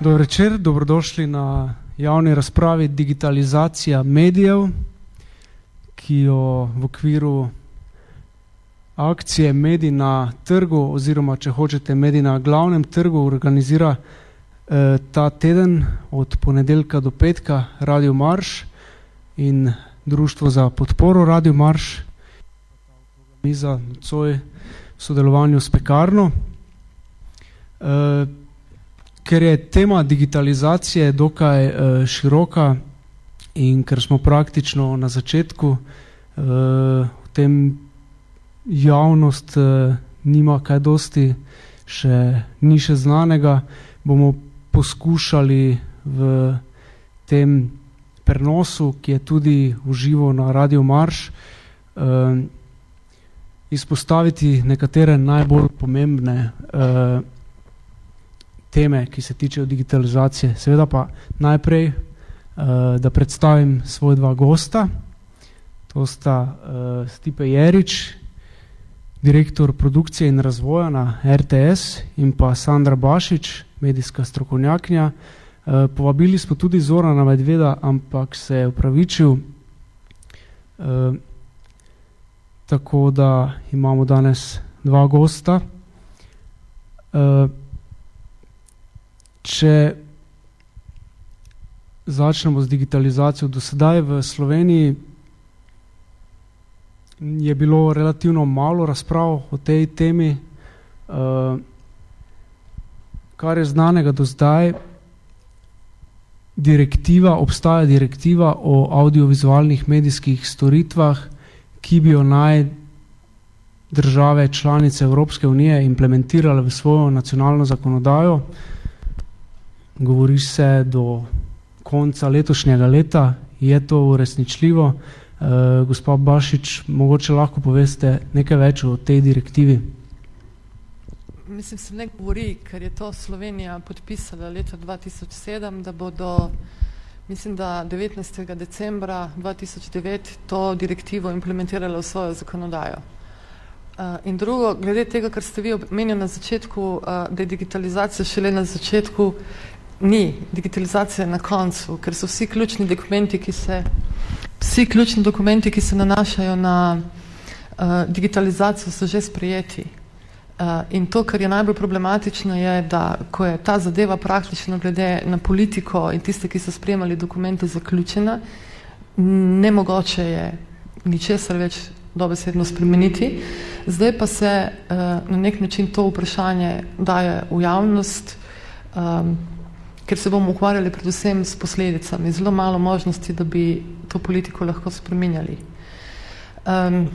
Dobro večer, dobrodošli na javni razpravi Digitalizacija medijev, ki jo v okviru akcije Medij na trgu oziroma, če hočete, Medij na glavnem trgu organizira eh, ta teden od ponedeljka do petka Radio Marš in Društvo za podporo Radio Marš, miza nocoj v sodelovanju s Pekarno. Eh, ker je tema digitalizacije dokaj uh, široka in ker smo praktično na začetku, uh, v tem javnost uh, nima kaj dosti, še ni še znanega, bomo poskušali v tem prenosu, ki je tudi uživo na Radio Marš, uh, izpostaviti nekatere najbolj pomembne uh, teme, ki se tičejo digitalizacije. Seveda pa najprej, uh, da predstavim svoje dva gosta. To sta uh, Stipe Jerič, direktor produkcije in razvoja na RTS in pa Sandra Bašič, medijska strokovnjaknja. Uh, povabili smo tudi Zorana Medveda, ampak se je upravičil. Uh, tako da imamo danes dva gosta. Uh, če začnemo z digitalizacijo, do sedaj v Sloveniji je bilo relativno malo razprav o tej temi, uh, kar je znanega do zdaj, direktiva, obstaja direktiva o audiovizualnih medijskih storitvah, ki bi jo naj države članice Evropske unije implementirale v svojo nacionalno zakonodajo. Uh, govori se do konca letošnjega leta, je to uresničljivo. Uh, gospod Bašič, mogoče lahko poveste nekaj več o tej direktivi? Mislim, se ne govori, ker je to Slovenija podpisala leta 2007, da bo do, mislim, da 19. decembra 2009 to direktivo implementirala v svojo zakonodajo. Uh, in drugo, glede tega, kar ste vi omenili na začetku, uh, da je digitalizacija šele na začetku, ni digitalizacija na koncu, ker so vsi ključni dokumenti, ki se, vsi ključni dokumenti, ki se nanašajo na uh, digitalizacijo, so že sprejeti. Uh, in to, kar je najbolj problematično, je, da ko je ta zadeva praktično glede na politiko in tiste, ki so sprejemali dokumente, zaključena, nemogoče je ničesar več dobesedno spremeniti. Zdaj pa se uh, na nek način to vprašanje daje v javnost, um, ker se bomo ukvarjali predvsem s posledicami, zelo malo možnosti, da bi to politiko lahko spreminjali. Um,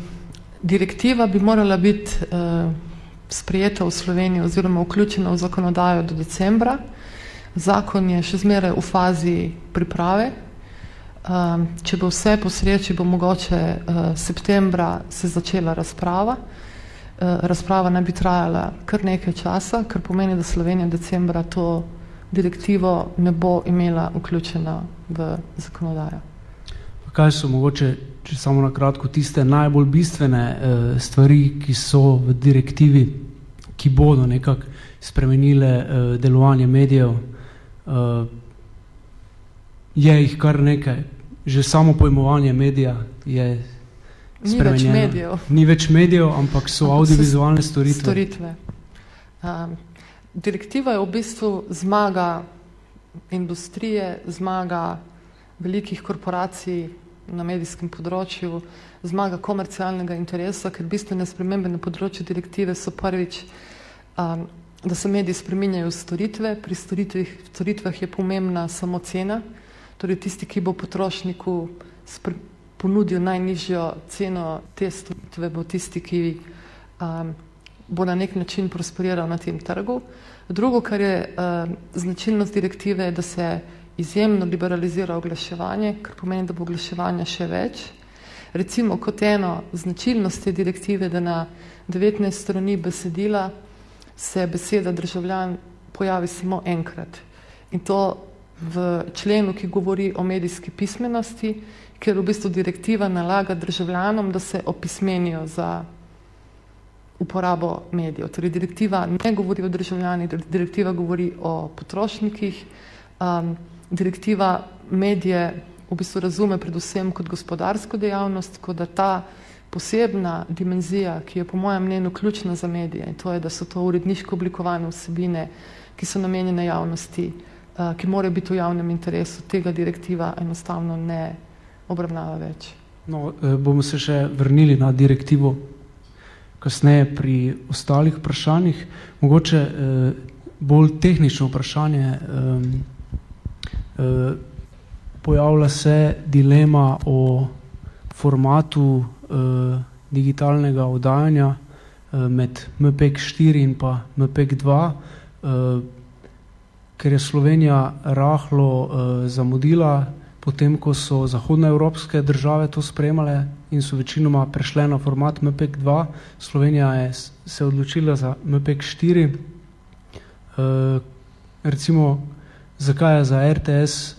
direktiva bi morala biti uh, sprijeta v Sloveniji oziroma vključena v zakonodajo do decembra. Zakon je še zmeraj v fazi priprave. Um, če bo vse po sreči, bo mogoče uh, septembra se začela razprava. Uh, razprava naj bi trajala kar nekaj časa, kar pomeni, da Slovenija decembra to direktivo ne bo imela vključena v zakonodajo. Kaj so mogoče, če samo na kratko, tiste najbolj bistvene uh, stvari, ki so v direktivi, ki bodo nekako spremenile uh, delovanje medijev, uh, je jih kar nekaj. Že samo pojmovanje medija je Ni več medijev. Ni več medijev, ampak so audiovizualne storitve. storitve. Um, direktiva je v bistvu zmaga industrije, zmaga velikih korporacij na medijskem področju, zmaga komercialnega interesa, ker bistvene spremembe na področju direktive so prvič, um, da se mediji spreminjajo v storitve. Pri storitvih, storitvah je pomembna samo cena, torej tisti, ki bo potrošniku ponudil najnižjo ceno te storitve, bo tisti, ki um, bo na nek način prosperiral na tem trgu. Drugo, kar je uh, značilnost direktive, je, da se izjemno liberalizira oglaševanje, kar pomeni, da bo oglaševanja še več. Recimo kot eno značilnost te direktive, da na 19 strani besedila se beseda državljan pojavi samo enkrat. In to v členu, ki govori o medijski pismenosti, ker v bistvu direktiva nalaga državljanom, da se opismenijo za uporabo medijev. Torej, direktiva ne govori o državljanih, direktiva govori o potrošnikih, um, direktiva medije v bistvu razume predvsem kot gospodarsko dejavnost, kot da ta posebna dimenzija, ki je po mojem mnenju ključna za medije, in to je, da so to uredniško oblikovane vsebine, ki so namenjene javnosti, uh, ki morajo biti v javnem interesu, tega direktiva enostavno ne obravnava več. No, eh, bomo se še vrnili na direktivo kasneje pri ostalih vprašanjih. Mogoče eh, bolj tehnično vprašanje. Pojavlja se dilema o formatu digitalnega oddajanja med MPEG 4 in pa MPEG 2, ker je Slovenija rahlo zamudila potem ko so zahodnoevropske države to spremale in so večinoma prešle na format MPEG 2, Slovenija je se odločila za MPEG 4. E, recimo, zakaj je za RTS, e,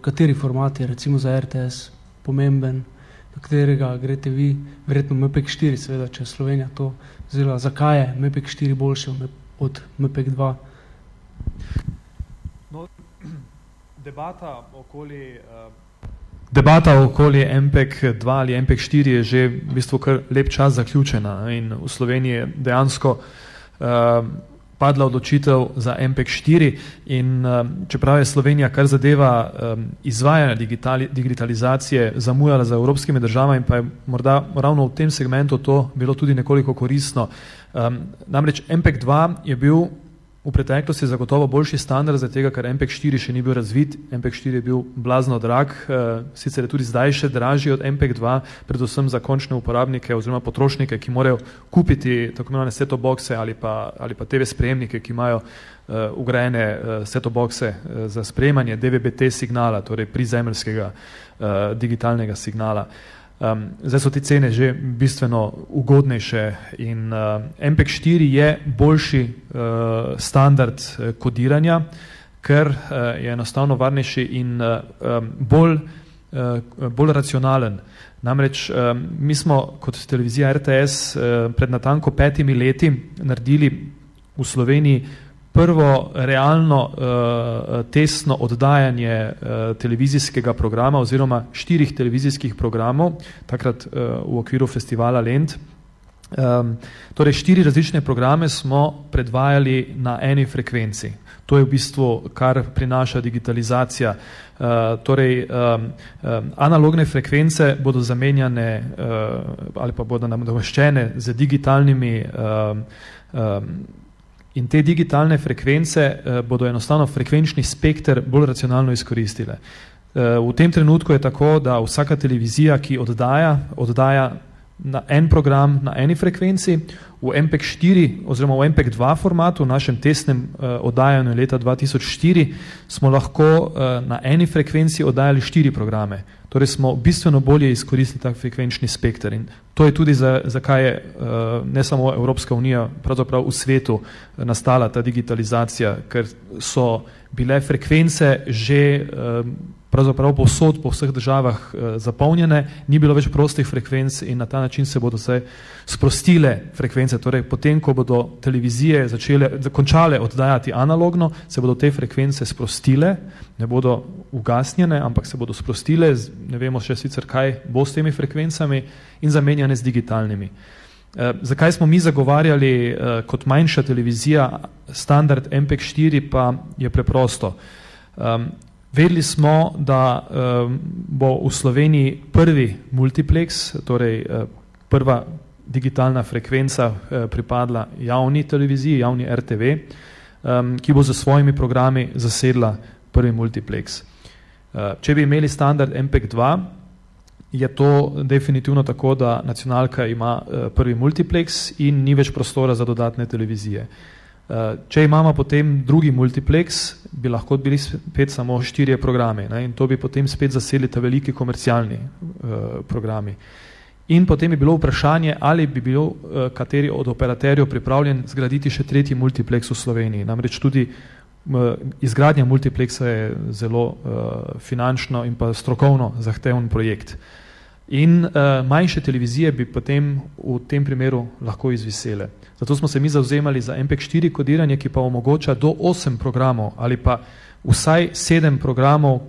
kateri format je recimo za RTS pomemben, na katerega grete vi, verjetno MPEG 4, seveda, če je Slovenija to vzela, zakaj je MPEG 4 boljši od MPEG 2? debata okoli, uh, debata okoli MPEG 2 ali MPEG 4 je že v bistvu kar lep čas zaključena in v Sloveniji je dejansko uh, padla odločitev za MPEG 4 in uh, čeprav je Slovenija kar zadeva um, izvajanja digitali, digitalizacije zamujala za evropskimi državami, pa je morda ravno v tem segmentu to bilo tudi nekoliko koristno. Um, namreč MPEG 2 je bil V preteklosti zagotovo boljši standard, zaradi tega, ker MPEG 4 še ni bil razvit. MPEG 4 je bil blazno drag, eh, sicer je tudi zdaj še dražji od MPEG 2, predvsem za končne uporabnike oziroma potrošnike, ki morajo kupiti tako imenovane set boxe ali pa, ali pa TV sprejemnike, ki imajo uh, ugrajene uh, set boxe uh, za sprejemanje DVB-T signala, torej prizemljskega uh, digitalnega signala. Uh, Um, zdaj so te cene že bistveno ugodnejše in uh, MPEG 4 je boljši uh, standard uh, kodiranja, ker uh, je enostavno varnejši in uh, um, bolj, uh, bolj racionalen. Namreč um, mi smo kot televizija RTS uh, pred natanko petimi leti naredili v Sloveniji prvo realno uh, testno oddajanje uh, televizijskega programa oziroma štirih televizijskih programov, takrat uh, v okviru festivala Lent. Um, torej, štiri različne programe smo predvajali na eni frekvenci. To je v bistvu, kar prinaša digitalizacija. Uh, torej, um, um, analogne frekvence bodo zamenjane uh, ali pa bodo nadomeščene z digitalnimi um, um, In te digitalne frekvence eh, bodo enostavno frekvenčni spekter bolj racionalno izkoristile. Eh, v tem trenutku je tako, da vsaka televizija, ki oddaja, oddaja na en program na eni frekvenci, v MPEG 4 oziroma v MPEG 2 formatu, v našem testnem uh, oddajanju leta 2004, smo lahko uh, na eni frekvenci oddajali štiri programe. Torej smo bistveno bolje izkoristili tak frekvenčni spektr in to je tudi za, zakaj je uh, ne samo Evropska unija, pravzaprav v svetu nastala ta digitalizacija, ker so bile frekvence že uh, pravzaprav posod po vseh državah eh, zapolnjene, ni bilo več prostih frekvenc in na ta način se bodo se sprostile frekvence. Torej, potem, ko bodo televizije začele, končale oddajati analogno, se bodo te frekvence sprostile, ne bodo ugasnjene, ampak se bodo sprostile, ne vemo še sicer, kaj bo s temi frekvencami in zamenjane z digitalnimi. Eh, zakaj smo mi zagovarjali eh, kot manjša televizija standard MPEG 4, pa je preprosto. Um, Vedeli smo, da um, bo v Sloveniji prvi multiplex, torej uh, prva digitalna frekvenca uh, pripadla javni televiziji, javni RTV, um, ki bo za svojimi programi zasedla prvi multiplex. Uh, če bi imeli standard MPEG 2, je to definitivno tako, da nacionalka ima uh, prvi multiplex in ni več prostora za dodatne televizije. Uh, če imamo potem drugi multiplex, bi lahko bili spet samo štirje programe ne? in to bi potem spet zaseli ta veliki komercialni uh, programi. In potem je bilo vprašanje, ali bi bil uh, kateri od operaterjev pripravljen zgraditi še tretji multiplex v Sloveniji. Namreč tudi uh, izgradnja multiplexa je zelo uh, finančno in pa strokovno zahteven projekt. In uh, manjše televizije bi potem v tem primeru lahko izvisele. Zato smo se mi zauzemali za MPEG-4 kodiranje, ki pa omogoča do 8 programov ali pa vsaj 7 programov uh,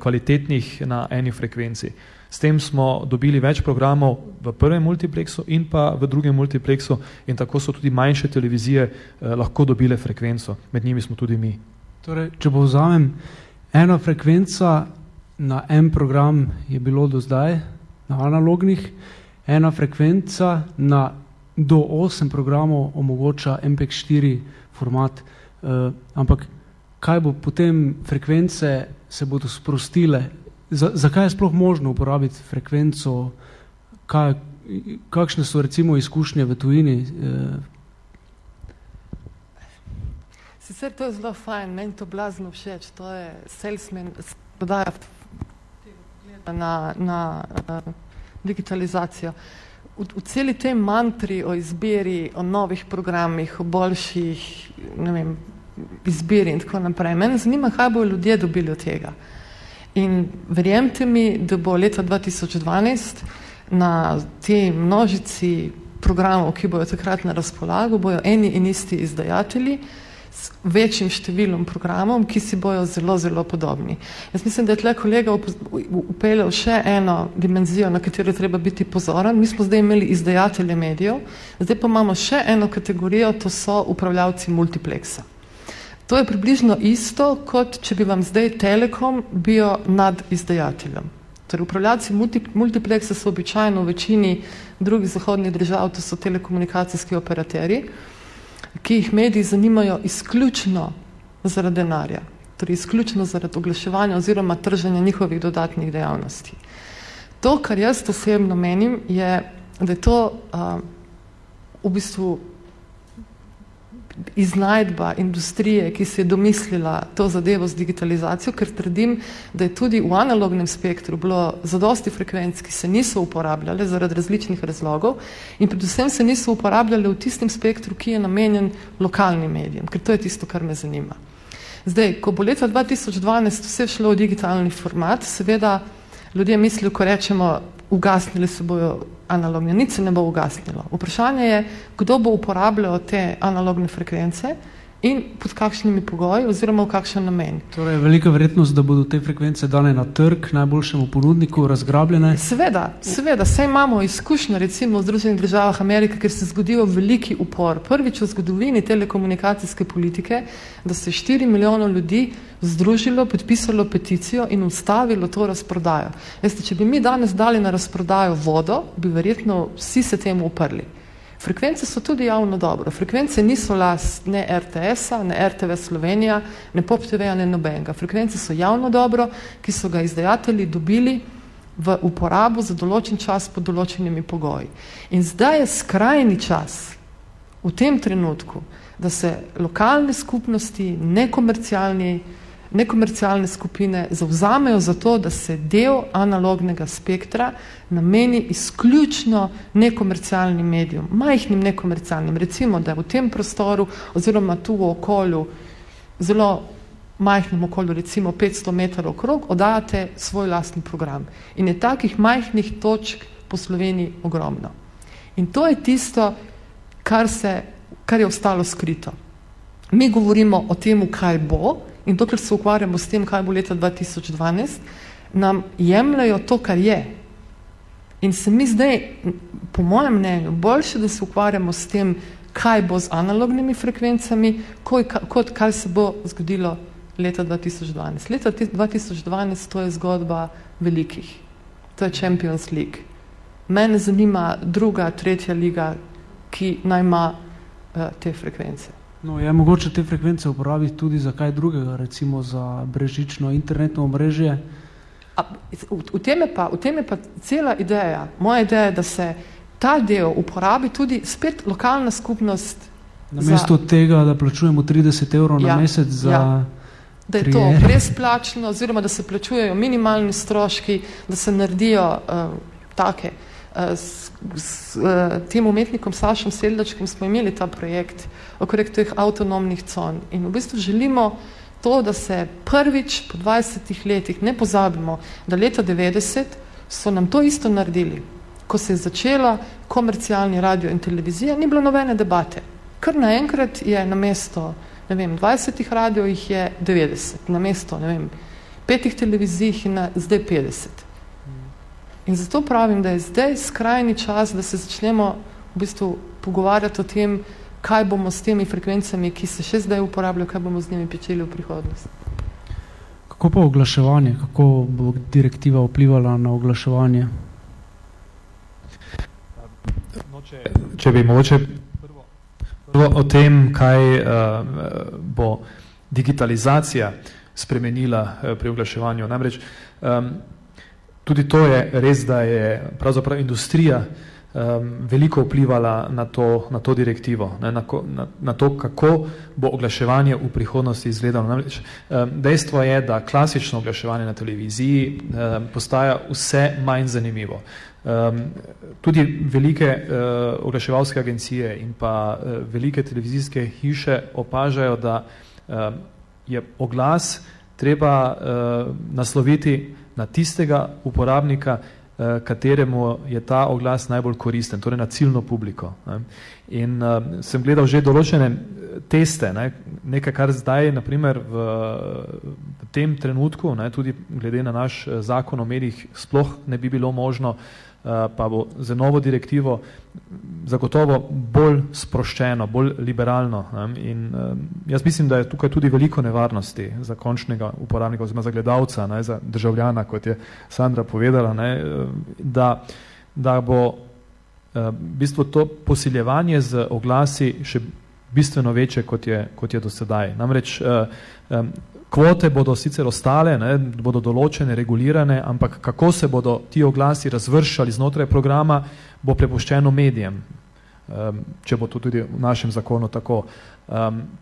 kvalitetnih na eni frekvenci. S tem smo dobili več programov v prvem multiplexu in pa v drugem multiplexu in tako so tudi manjše televizije uh, lahko dobile frekvenco. Med njimi smo tudi mi. Torej, če povzamem, ena frekvenca na en program je bilo do zdaj, na analognih, ena frekvenca na do 8 programov omogoča MPEG-4 format, uh, ampak kaj bo potem frekvence se bodo sprostile, za, zakaj je sploh možno uporabiti frekvenco, kaj, kakšne so recimo izkušnje v tujini? Uh, Sicer to je zelo fajn, meni to blazno všeč, to je salesman, podaja na, na uh, digitalizacijo. V, v celi tej mantri o izbiri, o novih programih, o boljših ne vem, izbiri in tako naprej, meni zanima, kaj bojo ljudje dobili od tega. In verjemte mi, da bo leta 2012 na tej množici programov, ki bojo takrat na razpolago, bojo eni in isti izdajatelji, s večjim številom programom, ki si bojo zelo, zelo podobni. Jaz mislim, da je tle kolega upeljal še eno dimenzijo, na katero treba biti pozoren. Mi smo zdaj imeli izdajatelje medijev, zdaj pa imamo še eno kategorijo, to so upravljavci multipleksa. To je približno isto, kot če bi vam zdaj Telekom bil nad izdajateljem. Torej, upravljalci multi, multipleksa so običajno v večini drugih zahodnih držav, to so telekomunikacijski operaterji, ki jih mediji zanimajo izključno zaradi denarja, torej izključno zaradi oglaševanja oziroma trženja njihovih dodatnih dejavnosti. To, kar jaz osebno menim, je, da je to uh, v bistvu iznajdba industrije, ki se je domislila to zadevo z digitalizacijo, ker trdim, da je tudi v analognem spektru bilo zadosti frekvenc, ki se niso uporabljale zaradi različnih razlogov in predvsem se niso uporabljale v tistem spektru, ki je namenjen lokalnim medijem, ker to je tisto, kar me zanima. Zdaj, ko bo leta 2012 vse šlo v digitalni format, seveda ljudje mislijo, ko rečemo, ugasnili se bojo analogne, nič se ne bo ugasnilo. Vprašanje je, kdo bo uporabljal te analogne frekvence in pod kakšnimi pogoji oziroma v kakšen namen. Torej je velika verjetnost, da bodo te frekvence dane na trg najboljšemu ponudniku, razgrabljene? Seveda, seveda, saj imamo izkušnje recimo v Združenih državah Amerike, ker se zgodil veliki upor. Prvič v zgodovini telekomunikacijske politike, da se 4 milijonov ljudi združilo, podpisalo peticijo in ustavilo to razprodajo. Veste, če bi mi danes dali na razprodajo vodo, bi verjetno vsi se temu uprli. Frekvence so tudi javno dobro. Frekvence niso last ne RTS-a, ne RTV Slovenija, ne Pop TV-a, ne nobenega. Frekvence so javno dobro, ki so ga izdajatelji dobili v uporabo za določen čas pod določenimi pogoji. In zdaj je skrajni čas v tem trenutku, da se lokalne skupnosti, nekomercialni nekomercialne skupine zavzamejo za to, da se del analognega spektra nameni izključno nekomercialnim medijom, majhnim nekomercialnim. Recimo, da v tem prostoru oziroma tu v okolju, zelo majhnem okolju, recimo 500 metrov okrog, oddajate svoj lastni program. In je takih majhnih točk po Sloveniji ogromno. In to je tisto, kar, se, kar je ostalo skrito. Mi govorimo o tem, kaj bo, in dokler se ukvarjamo s tem, kaj bo leta 2012, nam jemljajo to, kar je. In se mi zdaj, po mojem mnenju, boljše, da se ukvarjamo s tem, kaj bo z analognimi frekvencami, kot kaj se bo zgodilo leta 2012. Leta 2012 to je zgodba velikih. To je Champions League. Mene zanima druga, tretja liga, ki naj ima uh, te frekvence. No, je mogoče te frekvence uporabiti tudi za kaj drugega, recimo za brežično internetno omrežje? A, v, v, tem pa, v tem je pa cela ideja. Moja ideja je, da se ta del uporabi tudi spet lokalna skupnost. Namesto za, tega, da plačujemo 30 evrov ja, na mesec za... Ja. Da je to brezplačno, oziroma da se plačujejo minimalni stroški, da se naredijo uh, take. Uh, s, s uh, tem umetnikom Sašom Sedlačkim smo imeli ta projekt okrog teh avtonomnih con. In v bistvu želimo to, da se prvič po 20 letih ne pozabimo, da leta 90 so nam to isto naredili. Ko se je začela komercialni radio in televizija, ni bilo nobene debate. Kar naenkrat je na mesto, ne vem, 20 radio jih je 90, na mesto, ne vem, petih televizij in na, zdaj 50. In zato pravim, da je zdaj skrajni čas, da se začnemo v bistvu pogovarjati o tem, kaj bomo s temi frekvencami, ki se še zdaj uporabljajo, kaj bomo z njimi počeli v prihodnosti. Kako pa oglaševanje? Kako bo direktiva vplivala na oglaševanje? No, če, če bi mogoče prvo, prvo o tem, kaj uh, bo digitalizacija spremenila uh, pri oglaševanju. Namreč um, tudi to je res, da je pravzaprav industrija uh, um, veliko vplivala na to, na to direktivo, ne, na, na, na to, kako bo oglaševanje v prihodnosti izgledalo. Namreč, um, dejstvo je, da klasično oglaševanje na televiziji um, postaja vse manj zanimivo. Um, tudi velike uh, oglaševalske agencije in pa uh, velike televizijske hiše opažajo, da um, je oglas treba uh, nasloviti na tistega uporabnika, Eh, kateremu je ta oglas najbolj koristen, torej na ciljno publiko. In uh, sem gledal že določene eh, teste, ne, nekaj, kar zdaj, naprimer, v, v tem trenutku, ne, tudi glede na naš zakon o medijih, sploh ne bi bilo možno uh, Eh, pa bo za novo direktivo zagotovo bolj sproščeno, bolj liberalno. In eh, jaz mislim, da je tukaj tudi veliko nevarnosti za končnega uporabnika oziroma za gledalca, ne, za državljana, kot je Sandra povedala, ne, eh, da, da bo v bistvu to posiljevanje z oglasi še bistveno večje, kot je, kot je do sedaj. Namreč Kvote bodo sicer ostale, ne, bodo določene, regulirane, ampak kako se bodo ti oglasi razvršali znotraj programa, bo prepuščeno medijem, če bo to tudi v našem zakonu tako.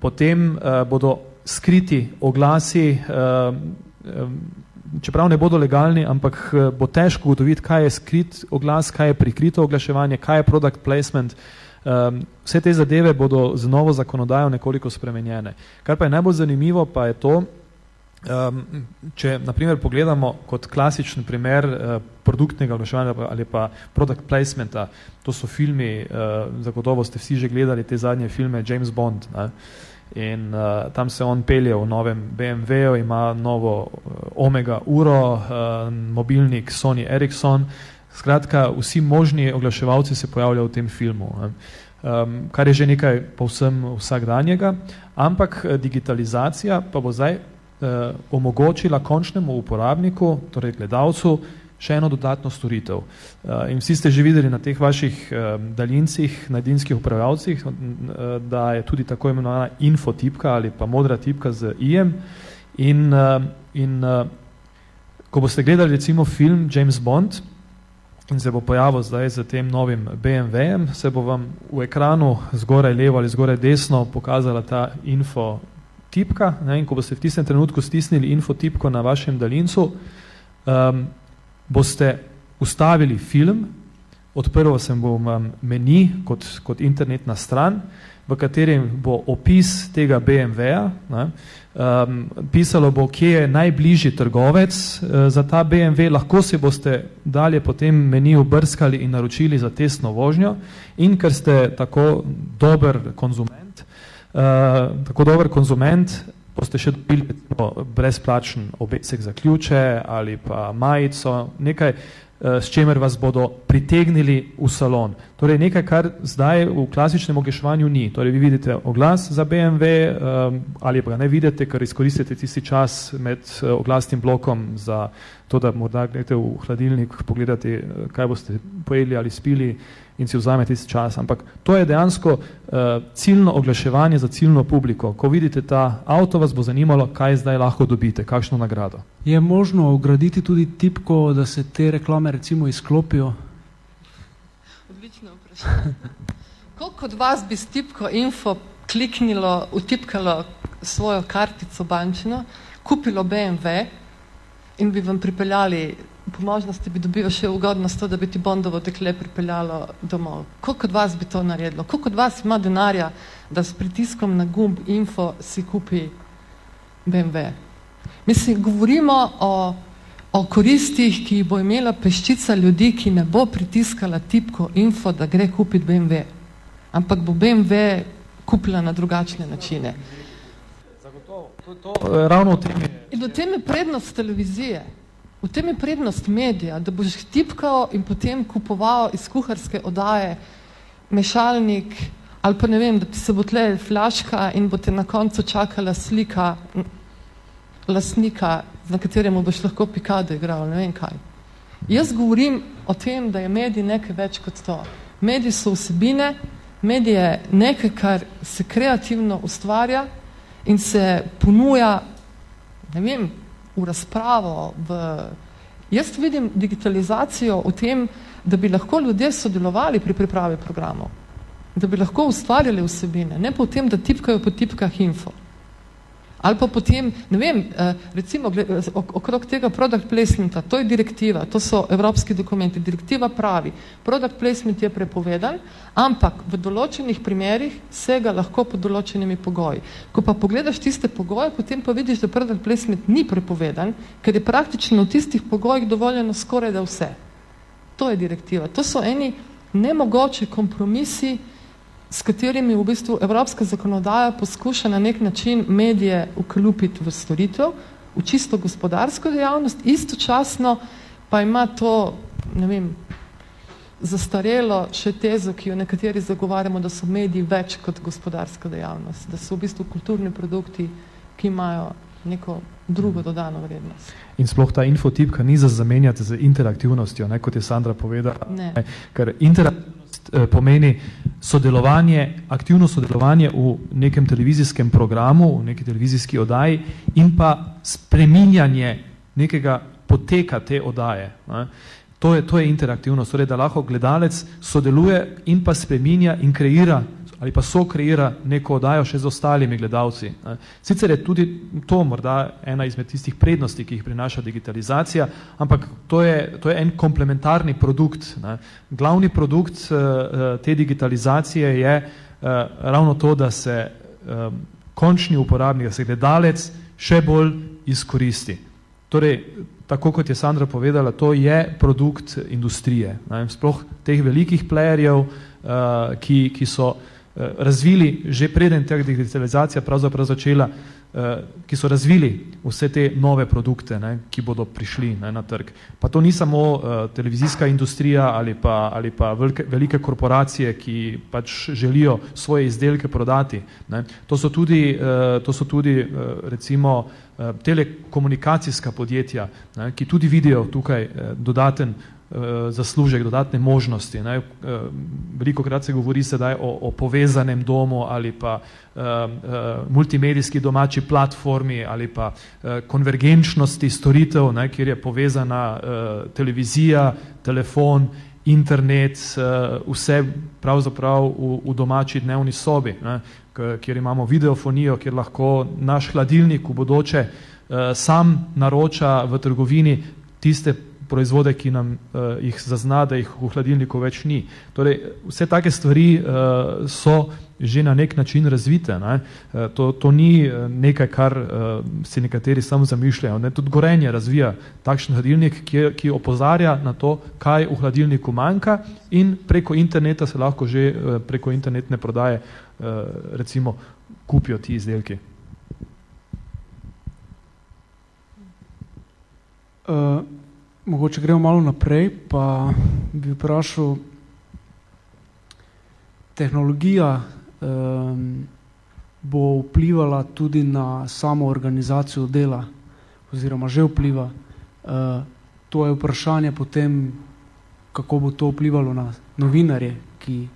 Potem uh, bodo skriti oglasi, čeprav ne bodo legalni, ampak uh, bo težko ugotoviti, kaj je skrit oglas, kaj je prikrito oglaševanje, kaj je product placement, Um, vse te zadeve bodo z novo zakonodajo nekoliko spremenjene. Kar pa je najbolj zanimivo, pa je to, um, če naprimer pogledamo kot klasičen primer uh, produktnega oglaševanja ali pa product placementa, to so filmi, uh, zagotovo ste vsi že gledali te zadnje filme James Bond, ne? In uh, tam se on pelje v novem BMW-u, ima novo uh, Omega Uro, uh, mobilnik Sony Ericsson, Skratka, vsi možni oglaševalci se pojavljajo v tem filmu, um, kar je že nekaj povsem vsakdanjega, ampak eh, digitalizacija pa bo zdaj uh, omogočila končnemu uporabniku, torej gledalcu, še eno dodatno storitev. Uh, in vsi ste že videli na teh vaših uh, daljincih, na edinskih upravljavcih, uh, da je tudi tako imenovana infotipka ali pa modra tipka z IM. In, in ko boste gledali recimo film James Bond, in se bo pojavil zdaj z tem novim BMW-jem, se bo vam v ekranu zgoraj levo ali zgoraj desno pokazala ta info tipka ne, in ko boste v tistem trenutku stisnili info tipko na vašem daljincu, um, boste ustavili film, odprlo se bo vam meni kot, kot internetna stran, v katerem bo opis tega BMW-ja, um, pisalo bo, kje je najbližji trgovec uh, za ta BMW, lahko si boste dalje potem meni obrskali in naročili za testno vožnjo. In ker ste tako dober konzument, uh, tako dober konzument, boste še dobili brezplačen obesek za ključe ali pa majico, nekaj, Eh, s čemer vas bodo pritegnili v salon. Torej nekaj, kar zdaj v klasičnem oglaševanju ni. Torej vi vidite oglas za BMW um, ali pa ga ne vidite, ker izkoristite tisti čas med uh, oglasnim blokom za to, da morda gledate v hladilnik, pogledate, eh, kaj boste pojedli ali spili in si vzamete tisti čas. Ampak to je dejansko uh, ciljno oglaševanje za ciljno publiko. Ko vidite ta avto, vas bo zanimalo, kaj zdaj lahko dobite, kakšno nagrado. Je možno ugraditi tudi tipko, da se te reklame recimo izklopijo? Koliko od vas bi s tipko info kliknilo, utipkalo svojo kartico bančno, kupilo BMW in bi vam pripeljali po možnosti bi dobil še ugodnost to, da bi ti Bondovo dekle pripeljalo domov. Koliko od vas bi to naredilo? Koliko od vas ima denarja, da s pritiskom na gumb info si kupi BMW? Mislim, govorimo o o koristih, ki bo imela peščica ljudi, ki ne bo pritiskala tipko info, da gre kupiti BMW, ampak bo BMW kupila na drugačne načine. Ravno v tem je. In v tem je prednost televizije, v tem je prednost medija, da boš tipkal in potem kupoval iz kuharske odaje mešalnik ali pa ne vem, da ti se bo tle flaška in bo te na koncu čakala slika lasnika, na kateremu boš lahko pikado igral, ne vem kaj. Jaz govorim o tem, da je medij nekaj več kot to. Mediji so vsebine, medij je nekaj, kar se kreativno ustvarja in se ponuja, ne vem, v razpravo, v... Jaz vidim digitalizacijo v tem, da bi lahko ljudje sodelovali pri pripravi programov, da bi lahko ustvarjali vsebine, ne pa v tem, da tipkajo po tipkah info. Ali pa potem, ne vem, eh, recimo okrog tega product placementa, to je direktiva, to so evropski dokumenti, direktiva pravi, product placement je prepovedan, ampak v določenih primerih se ga lahko pod določenimi pogoji. Ko pa pogledaš tiste pogoje, potem pa vidiš, da product placement ni prepovedan, ker je praktično v tistih pogojih dovoljeno skoraj da vse. To je direktiva. To so eni nemogoče kompromisi, s katerimi v bistvu evropska zakonodaja poskuša na nek način medije vklupiti v storitev, v čisto gospodarsko dejavnost, istočasno pa ima to, ne vem, zastarelo še tezo, ki jo nekateri zagovarjamo, da so mediji več kot gospodarska dejavnost, da so v bistvu kulturni produkti, ki imajo neko drugo dodano vrednost. In sploh ta infotipka ni za zamenjati z interaktivnostjo, ne, kot je Sandra povedala. Ne. Ker interaktivnost eh, pomeni sodelovanje, aktivno sodelovanje v nekem televizijskem programu, v neki televizijski oddaji in pa spreminjanje nekega poteka te oddaje. Ne. To je, to je interaktivnost, torej da lahko gledalec sodeluje in pa spreminja in kreira ali pa so kreira neko odajo še z ostalimi gledalci. Sicer je tudi to morda ena izmed tistih prednosti, ki jih prinaša digitalizacija, ampak to je, to je en komplementarni produkt. Ne. Glavni produkt uh, te digitalizacije je uh, ravno to, da se končni uporabnik, da se gledalec še bolj izkoristi. Torej, tako kot je Sandra povedala, to je produkt industrije, ne, sploh teh velikih playerjev, ki, ki so razvili, že preden tega digitalizacija pravzaprav začela, eh, ki so razvili vse te nove produkte, ne, ki bodo prišli ne, na trg. Pa to ni samo uh, televizijska industrija ali pa, ali pa velike, velike korporacije, ki pač želijo svoje izdelke prodati. Ne. To so tudi, to so tudi recimo telekomunikacijska podjetja, ne, ki tudi vidijo tukaj dodaten Eh, zaslužek, dodatne možnosti. Ne. Eh, veliko krat se govori sedaj o, o povezanem domu ali pa uh, multimedijski domači platformi ali pa uh, konvergenčnosti storitev, ne, kjer je povezana uh, televizija, telefon, internet, uh, vse pravzaprav v, v domači dnevni sobi, ne, kjer imamo videofonijo, kjer lahko naš hladilnik v bodoče uh, sam naroča v trgovini tiste proizvode, ki nam uh, jih zazna, da jih v hladilniku več ni. Torej, vse take stvari uh, so že na nek način razvite. Ne? Uh, to, to ni nekaj, kar uh, si nekateri samo zamišljajo. Ne? Tudi gorenje razvija takšen hladilnik, ki, ki opozarja na to, kaj v hladilniku manjka in preko interneta se lahko že uh, preko internetne prodaje uh, recimo kupijo ti izdelki. Uh, Mogoče gremo malo naprej, pa bi vprašal, tehnologija um, bo vplivala tudi na samo organizacijo dela, oziroma že vpliva. Uh, to je vprašanje potem, kako bo to vplivalo na novinarje, ki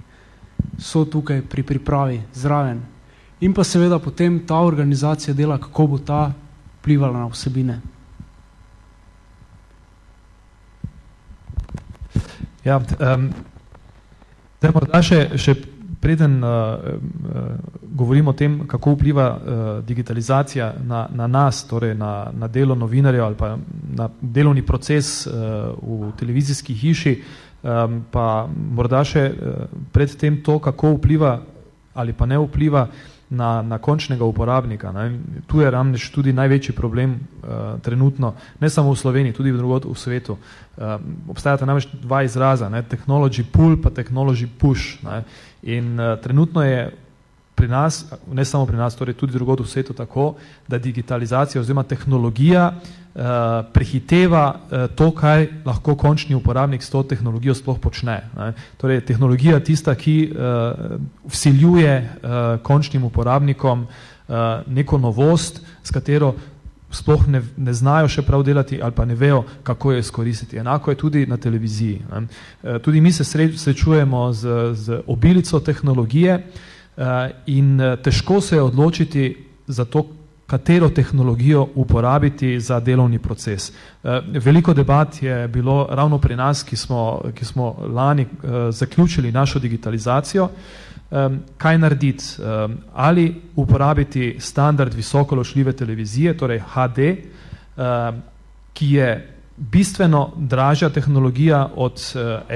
so tukaj pri pripravi zraven. In pa seveda potem ta organizacija dela, kako bo ta vplivala na vsebine. Ja, um, da morda še, še preden uh, uh, govorimo o tem, kako vpliva uh, digitalizacija na, na nas, torej na, na delo novinarjev ali pa na delovni proces uh, v televizijski hiši, um, pa morda še uh, predtem to, kako vpliva ali pa ne vpliva na, na končnega uporabnika. Ne. Tu je namreč tudi največji problem uh, trenutno, ne samo v Sloveniji, tudi drugod v svetu. Uh, obstajata namreč dva izraza, ne, technology pull pa technology push. Ne. In uh, trenutno je pri nas, ne samo pri nas, torej tudi drugod v svetu tako, da digitalizacija oziroma tehnologija uh, prehiteva uh, to, kaj lahko končni uporabnik s to tehnologijo sploh počne. Ne. Torej, tehnologija tista, ki uh, vsiljuje uh, končnim uporabnikom uh, neko novost, s katero sploh ne, ne znajo še prav delati ali pa ne vejo, kako jo izkoristiti. Enako je tudi na televiziji. Ne. Tudi mi se srečujemo z, z obilico tehnologije, Eh, in eh, težko se je odločiti za to, katero tehnologijo uporabiti za delovni proces. Eh, veliko debat je bilo ravno pri nas, ki smo, ki smo lani zaključili našo digitalizacijo, kaj narediti, ali uporabiti standard visokoločljive televizije, torej HD, ki je bistveno dražja tehnologija od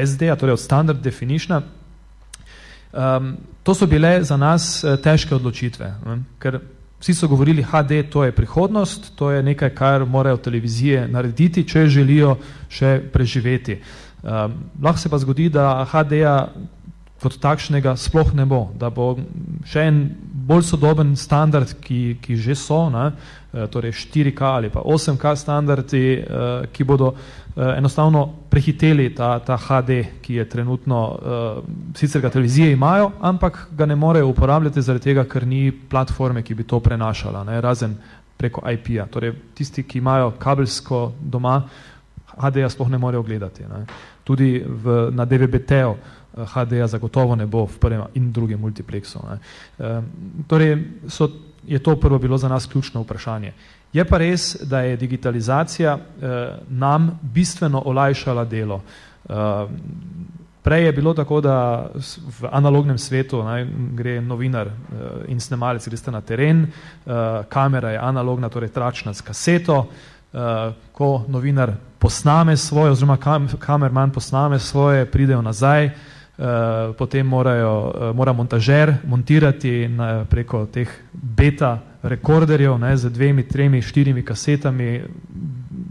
SD, torej od standard definitiona, Um, to so bile za nas uh, težke odločitve, ker vsi so govorili, HD to je prihodnost, to je nekaj, kar morajo televizije narediti, če želijo še preživeti. Um, lahko se pa zgodi, da HD-ja kot takšnega sploh ne bo, da bo še en bolj sodoben standard, ki, ki že so, ne, eh, torej 4K ali pa 8K standardi, eh, ki bodo eh, enostavno prehiteli ta, ta HD, ki je trenutno, sicer ga televizije imajo, ampak ga ne morejo uporabljati zaradi tega, ker ni platforme, ki bi to prenašala, ne, razen preko IP-a. Torej, tisti, ki imajo kabelsko doma, HD-ja sploh ne morejo gledati. Ne. Tudi v, na DVB-TEO HD-ja zagotovo ne bo v prvem in drugem multiplexu. Ne. E, torej, so, je to prvo bilo za nas ključno vprašanje. Je pa res, da je digitalizacija e, nam bistveno olajšala delo. E, prej je bilo tako, da v analognem svetu ne, gre novinar e, in snemalec, greste na teren, e, kamera je analogna, torej tračna s kaseto, e, ko novinar posname svoje, oziroma kam, kamerman posname svoje, pridejo nazaj, Eh, potem morajo, uh, mora montažer montirati na, preko teh beta rekorderjev ne, z dvemi, tremi, štirimi kasetami.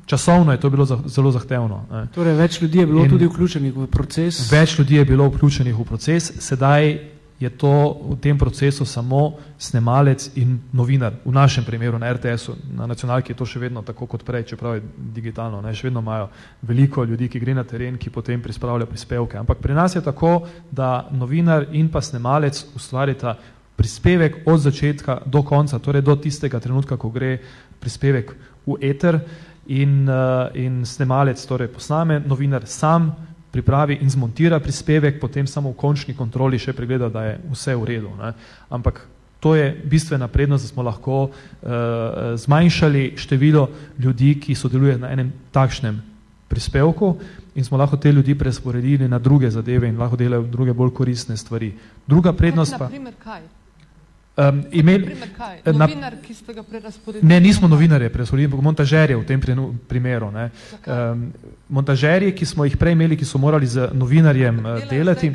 Časovno je to bilo za, zelo zahtevno. Ne. Torej, več ljudi je bilo In tudi vključenih v proces? Več ljudi je bilo vključenih v proces, sedaj je to v tem procesu samo snemalec in novinar. V našem primeru na RTS-u, na nacionalki je to še vedno tako kot prej, čeprav je digitalno. Ne? Še vedno imajo veliko ljudi, ki gre na teren, ki potem prispravlja prispevke. Ampak pri nas je tako, da novinar in pa snemalec ustvarita prispevek od začetka do konca, torej do tistega trenutka, ko gre prispevek v eter in, uh, in snemalec torej posname, novinar sam pripravi in zmontira prispevek, potem samo v končni kontroli še pregleda, da je vse v redu. Ne. Ampak to je bistvena prednost, da smo lahko uh, zmanjšali število ljudi, ki sodeluje na enem takšnem prispevku in smo lahko te ljudi presporedili na druge zadeve in lahko delajo druge bolj koristne stvari. Druga prednost pa... Naprimer, kaj? Um, imel, eh, Novinar, ki ste ga prerasporedili? Ne, nismo novinarje prerasporedili, ampak montažerje v tem primeru. Ne. Um, montažerji, ki smo jih prej imeli, ki so morali z novinarjem uh, delati,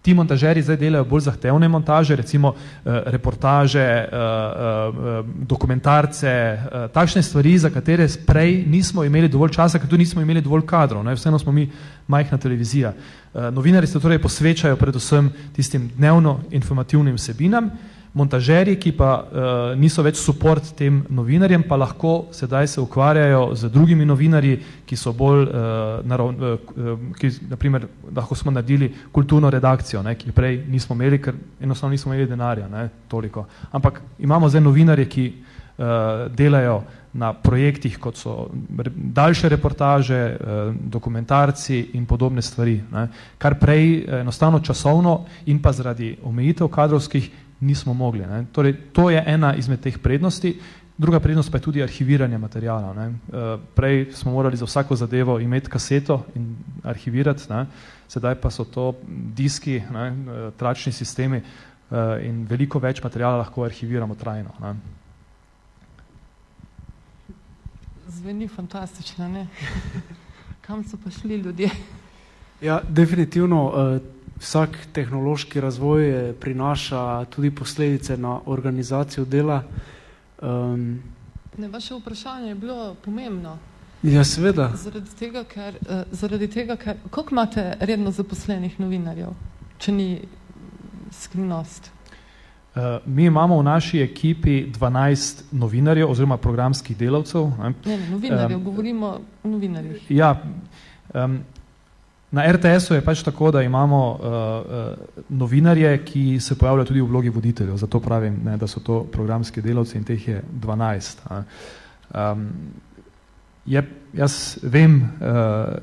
ti montažerji zdaj delajo bolj zahtevne montaže, recimo uh, reportaže, uh, uh, dokumentarce, uh, takšne stvari, za katere prej nismo imeli dovolj časa, ker tu nismo imeli dovolj kadrov. Ne. Vseeno smo mi majhna televizija. Uh, novinari se torej posvečajo predvsem tistim dnevno informativnim vsebinam, montažerji, ki pa uh, niso več support tem novinarjem, pa lahko sedaj se ukvarjajo z drugimi novinarji, ki so bolj, uh, narov, uh, ki naprimer lahko smo naredili kulturno redakcijo, ne, ki prej nismo imeli, ker enostavno nismo imeli denarja, ne, toliko. Ampak imamo zdaj novinarje, ki uh, delajo na projektih, kot so daljše reportaže, dokumentarci in podobne stvari, ne, kar prej enostavno časovno in pa zaradi omejitev kadrovskih nismo mogli. Ne. Torej, to je ena izmed teh prednosti. Druga prednost pa je tudi arhiviranje materijala. Ne. Eh, prej smo morali za vsako zadevo imeti kaseto in arhivirati, ne. sedaj pa so to diski, ne, eh, tračni sistemi eh, in veliko več materijala lahko arhiviramo trajno. Ne. Zveni fantastično, ne? Kam so pa šli ljudje? Ja, definitivno vsak tehnološki razvoj prinaša tudi posledice na organizacijo dela. Um, ne, vaše vprašanje je bilo pomembno. Ja, seveda. Zaradi tega, ker, uh, zaradi tega, ker koliko imate redno zaposlenih novinarjev, če ni skrivnost? Uh, mi imamo v naši ekipi 12 novinarjev oziroma programskih delavcev. Ne, ne novinarjev, um, govorimo o novinarjih. Ja, um, na RTS-u je pač tako, da imamo uh, uh, novinarje, ki se pojavljajo tudi v vlogi voditeljev, zato pravim, ne, da so to programski delavci in teh je 12. Um, je, jaz vem, uh,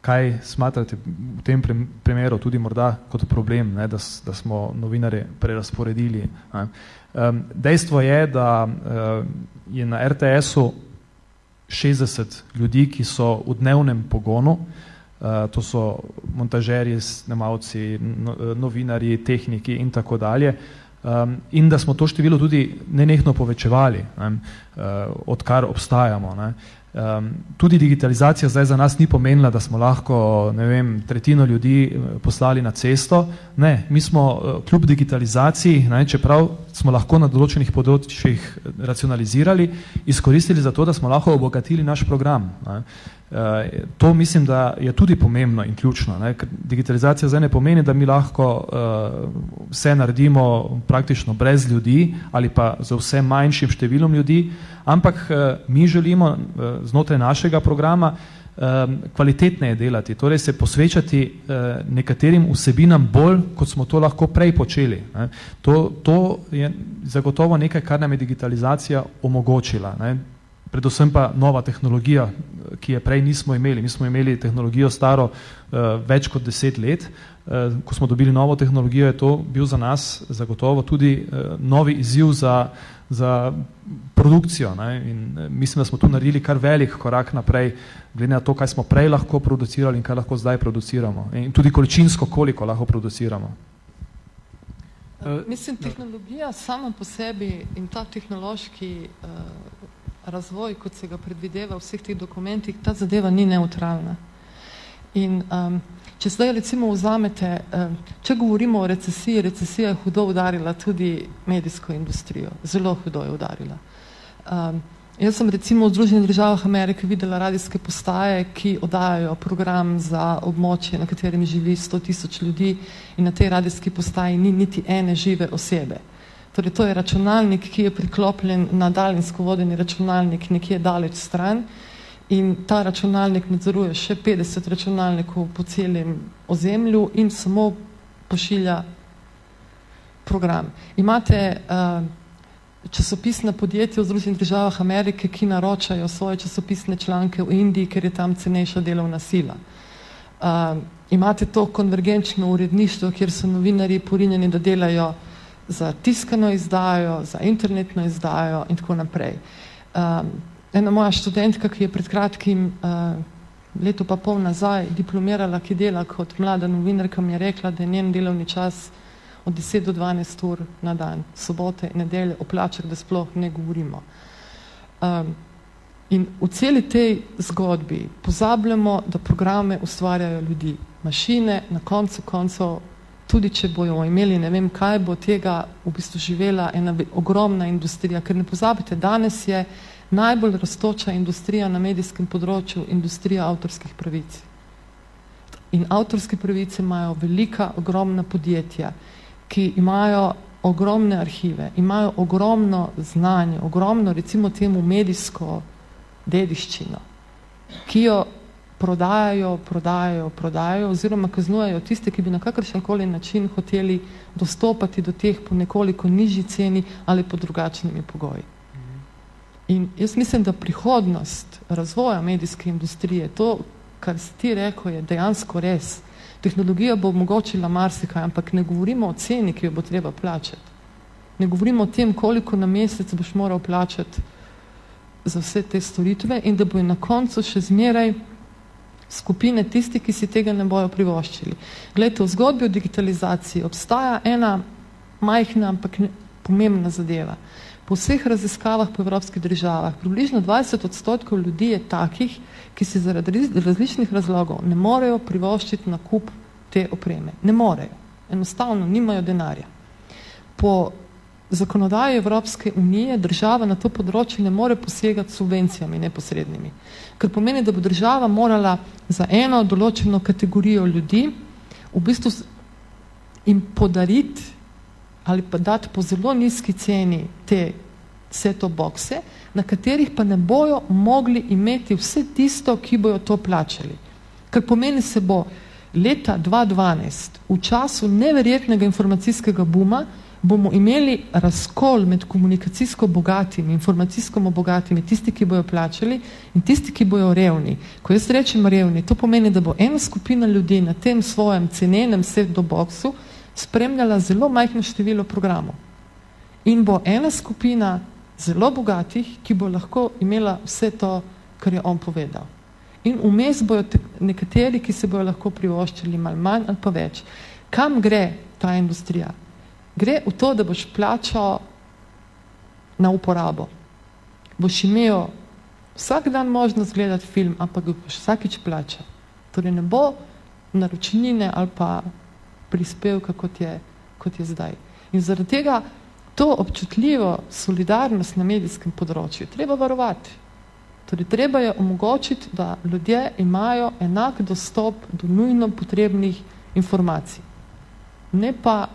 kaj smatrate v tem primeru tudi morda kot problem, ne, da, da smo novinare prerasporedili. Um, dejstvo je, da uh, je na RTS-u 60 ljudi, ki so v dnevnem pogonu, uh, to so montažerji, snemalci, no, novinari, tehniki in tako dalje, um, in da smo to število tudi nenehno povečevali, ne, uh, odkar obstajamo. Ne. Uh, Um, tudi digitalizacija zdaj za nas ni pomenila, da smo lahko ne vem, tretjino ljudi eh, poslali na cesto. Ne, mi smo eh, kljub digitalizaciji, ne, čeprav smo lahko na določenih področjih eh, racionalizirali, izkoristili za to, da smo lahko obogatili naš program. Ne. Eh, to mislim, da je tudi pomembno in ključno. Ne? Digitalizacija zdaj ne pomeni, da mi lahko uh, vse naredimo praktično brez ljudi ali pa z vse manjšim številom ljudi, ampak uh, mi želimo uh, znotraj našega programa uh, kvalitetneje delati, torej se posvečati uh, nekaterim vsebinam bolj, kot smo to lahko prej počeli. Ne? To, to je zagotovo nekaj, kar nam je digitalizacija omogočila. Ne? Predvsem pa nova tehnologija, ki je prej nismo imeli. Mi smo imeli tehnologijo staro uh, več kot deset let. Uh, ko smo dobili novo tehnologijo, je to bil za nas zagotovo tudi uh, novi izziv za, za produkcijo. In uh, mislim, da smo tu naredili kar velik korak naprej, glede na to, kaj smo prej lahko producirali in kaj lahko zdaj produciramo. In tudi količinsko, koliko lahko produciramo. Mislim, tehnologija sama po sebi in ta tehnološki uh, razvoj, kot se ga predvideva v vseh teh dokumentih, ta zadeva ni neutralna. In um, če zdaj recimo vzamete, um, če govorimo o recesiji, recesija je hudo udarila tudi medijsko industrijo, zelo hudo je udarila. Um, jaz sem recimo v Združenih državah Amerike videla radijske postaje, ki oddajajo program za območje, na katerem živi 100 tisoč ljudi in na tej radijski postaji ni niti ene žive osebe. Torej, to je računalnik, ki je priklopljen na daljinsko vodeni računalnik nekje daleč stran in ta računalnik nadzoruje še 50 računalnikov po celem ozemlju in samo pošilja program. Imate uh, časopisna podjetja v Združenih državah Amerike, ki naročajo svoje časopisne članke v Indiji, ker je tam cenejša delovna sila. Uh, imate to konvergenčno uredništvo, kjer so novinari porinjeni, da delajo za tiskano izdajo, za internetno izdajo in tako naprej. Um, ena moja študentka, ki je pred kratkim uh, leto pa pol nazaj diplomirala, ki dela kot mlada novinarka, mi je rekla, da je njen delovni čas od 10 do 12 ur na dan, sobote nedelje, o plačah, da sploh ne govorimo. Um, in v celi tej zgodbi pozabljamo, da programe ustvarjajo ljudi. Mašine na koncu koncev tudi če bojo imeli ne vem kaj, bo tega v bistvu živela ena ogromna industrija, ker ne pozabite, danes je najbolj rastoča industrija na medijskem področju industrija avtorskih pravic. In avtorske pravice imajo velika, ogromna podjetja, ki imajo ogromne arhive, imajo ogromno znanje, ogromno recimo temu medijsko dediščino, ki jo prodajajo, prodajajo, prodajajo oziroma kaznujejo tiste, ki bi na kakršen koli način hoteli dostopati do teh po nekoliko nižji ceni ali po drugačnimi pogoji. In jaz mislim, da prihodnost razvoja medijske industrije, to, kar si ti rekel, je dejansko res. Tehnologija bo omogočila marsikaj, ampak ne govorimo o ceni, ki jo bo treba plačati. Ne govorimo o tem, koliko na mesec boš moral plačati za vse te storitve in da bo na koncu še zmeraj skupine tisti, ki si tega ne bojo privoščili. Glejte, v zgodbi o digitalizaciji obstaja ena majhna, ampak ne, pomembna zadeva. Po vseh raziskavah po evropskih državah, približno 20 odstotkov ljudi je takih, ki si zaradi različnih razlogov ne morejo privoščiti nakup te opreme. Ne morejo. Enostavno nimajo denarja. Po zakonodaji Evropske unije država na to področje ne more posegati s subvencijami neposrednimi. Kar pomeni, da bo država morala za eno določeno kategorijo ljudi v bistvu jim podariti ali pa dati po zelo nizki ceni te seto bokse, na katerih pa ne bojo mogli imeti vse tisto, ki bojo to plačali. Kar pomeni se bo leta 2012 v času neverjetnega informacijskega buma bomo imeli razkol med komunikacijsko bogatimi, informacijsko bogatimi, tisti, ki bojo plačali in tisti, ki bojo revni. Ko jaz rečem revni, to pomeni, da bo ena skupina ljudi na tem svojem cenenem set-do boxu spremljala zelo majhno število programov. In bo ena skupina zelo bogatih, ki bo lahko imela vse to, kar je on povedal. In vmes bojo nekateri, ki se bojo lahko privoščili malo manj ali pa več. Kam gre ta industrija? Gre v to, da boš plačal na uporabo. Boš imel vsak dan možnost gledati film, ampak ga boš vsakič plačal. Torej ne bo naročnine ali pa prispevka, kot je, kot je zdaj. In zaradi tega to občutljivo solidarnost na medijskem področju treba varovati. Torej, treba je omogočiti, da ljudje imajo enak dostop do nujno potrebnih informacij. Ne pa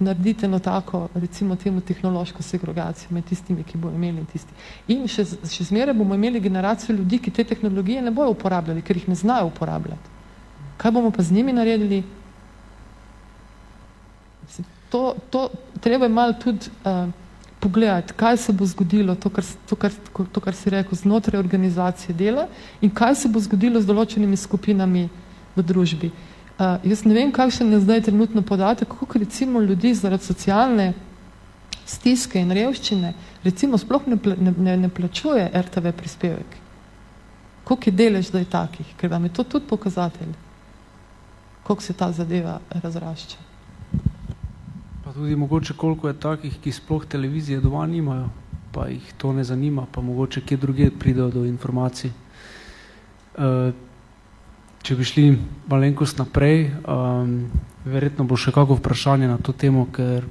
narediti eno tako, recimo temu tehnološko segregacijo med tistimi, ki bo imeli in tisti. In še, še zmeraj bomo imeli generacijo ljudi, ki te tehnologije ne bojo uporabljali, ker jih ne znajo uporabljati. Kaj bomo pa z njimi naredili? To, to treba je malo tudi uh, pogledati, kaj se bo zgodilo, to kar, to, kar, to, kar si rekel, znotraj organizacije dela in kaj se bo zgodilo z določenimi skupinami v družbi. Uh, Uh, jaz ne vem, kakšen je zdaj trenutno podatek, koliko recimo ljudi zaradi socialne stiske in revščine recimo sploh ne, ne, ne, ne plačuje RTV prispevek. Koliko je delež zdaj takih? Ker vam je to tudi pokazatelj, koliko se ta zadeva razrašča. Pa tudi mogoče koliko je takih, ki sploh televizije doma nimajo, pa jih to ne zanima, pa mogoče kje druge pridejo do informacij. Uh, če bi šli malenkost naprej, um, verjetno bo še kako vprašanje na to temo, ker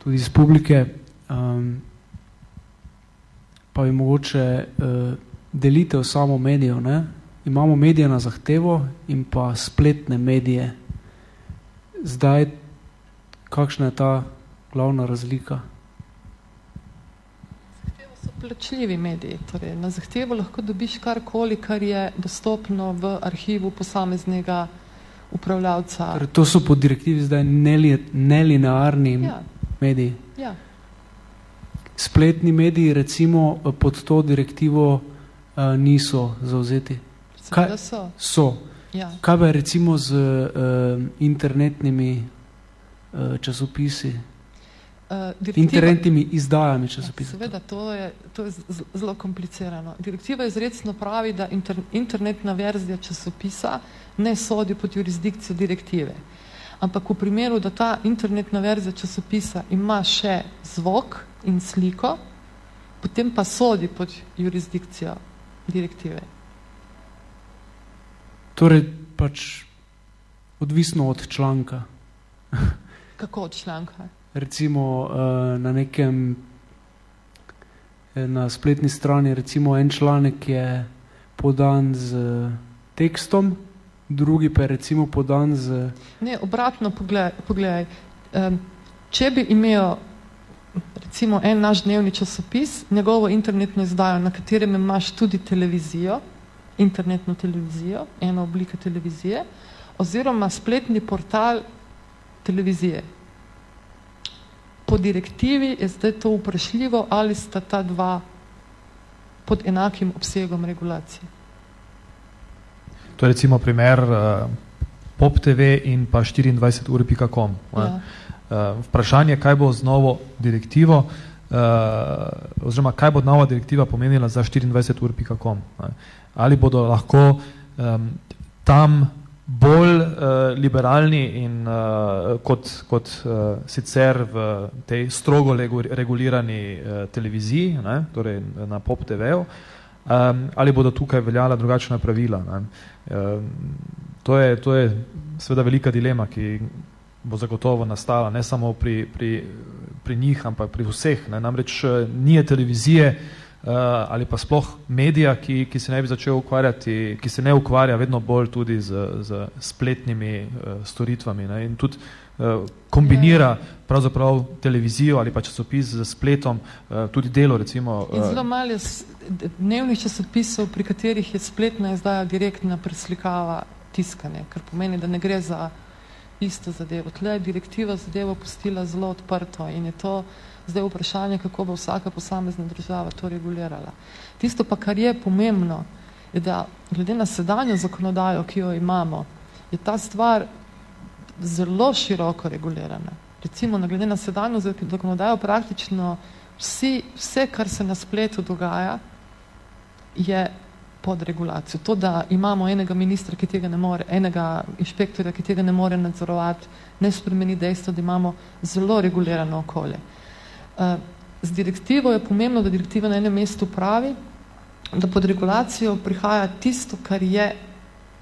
tudi iz publike, um, pa bi mogoče uh, delitev samo medijev, ne? imamo medije na zahtevo in pa spletne medije. Zdaj, kakšna je ta glavna razlika? Plačljivi mediji. Torej, na zahtevo lahko dobiš karkoli, kar je dostopno v arhivu posameznega upravljavca. Torej, to so po direktivi zdaj nelinearni ja. mediji. Ja. Spletni mediji recimo pod to direktivo uh, niso zauzeti. Kaj so? So. Ja. Kaj pa recimo z uh, internetnimi uh, časopisi? Uh, internetnimi izdajami časopisov. Seveda, to je, to je zelo komplicirano. Direktiva izredno pravi, da inter, internetna verzija časopisa ne sodi pod jurisdikcijo direktive. Ampak v primeru, da ta internetna verzija časopisa ima še zvok in sliko, potem pa sodi pod jurisdikcijo direktive. Torej, pač odvisno od članka. Kako od članka? Recimo uh, na nekem eh, na spletni strani recimo en članek je podan z tekstom, drugi pa je recimo podan z... Ne, obratno pogledaj. pogledaj. Um, če bi imel recimo en naš dnevni časopis, njegovo internetno izdajo, na katerem imaš tudi televizijo, internetno televizijo, ena oblika televizije, oziroma spletni portal televizije, po direktivi je zdaj to vprašljivo, ali sta ta dva pod enakim obsegom regulacije. To je recimo primer uh, Pop TV in pa 24ur.com. Ja. Uh, vprašanje, kaj bo z novo direktivo, uh, oziroma kaj bo nova direktiva pomenila za 24ur.com. Ali bodo lahko um, tam bolj uh, liberalni in uh, kot, kot uh, sicer v tej strogo regulirani uh, televiziji, ne, torej na pop TV-u, um, ali bodo tukaj veljala drugačna pravila. Ne. Um, To je, to je seveda velika dilema, ki bo zagotovo nastala ne samo pri, pri, pri njih, ampak pri vseh. Ne. Namreč eh, nije televizije uh, ali pa sploh medija, ki, ki se ne bi začel ukvarjati, ki se ne ukvarja vedno bolj tudi z, z spletnimi uh, storitvami. Ne. In tudi uh, kombinira pravzaprav televizijo ali pa časopis z spletom, uh, tudi delo recimo. Uh, In zelo malo dnevnih časopisov, pri katerih je spletna izdaja direktna preslikava tiskanje, kar pomeni, da ne gre za isto zadevo. Tle je direktiva zadevo pustila zelo odprto in je to zdaj vprašanje, kako bo vsaka posamezna država to regulirala. Tisto pa, kar je pomembno, je, da glede na sedanjo zakonodajo, ki jo imamo, je ta stvar zelo široko regulirana. Recimo, na glede na sedanjo zakonodajo, praktično vsi, vse, kar se na spletu dogaja, je pod regulacijo. To, da imamo enega ministra, ki tega ne more, enega inšpektorja, ki tega ne more nadzorovati, ne spremeni dejstvo, da imamo zelo regulirano okolje. Eh, z direktivo je pomembno, da direktiva na enem mestu pravi, da pod regulacijo prihaja tisto, kar je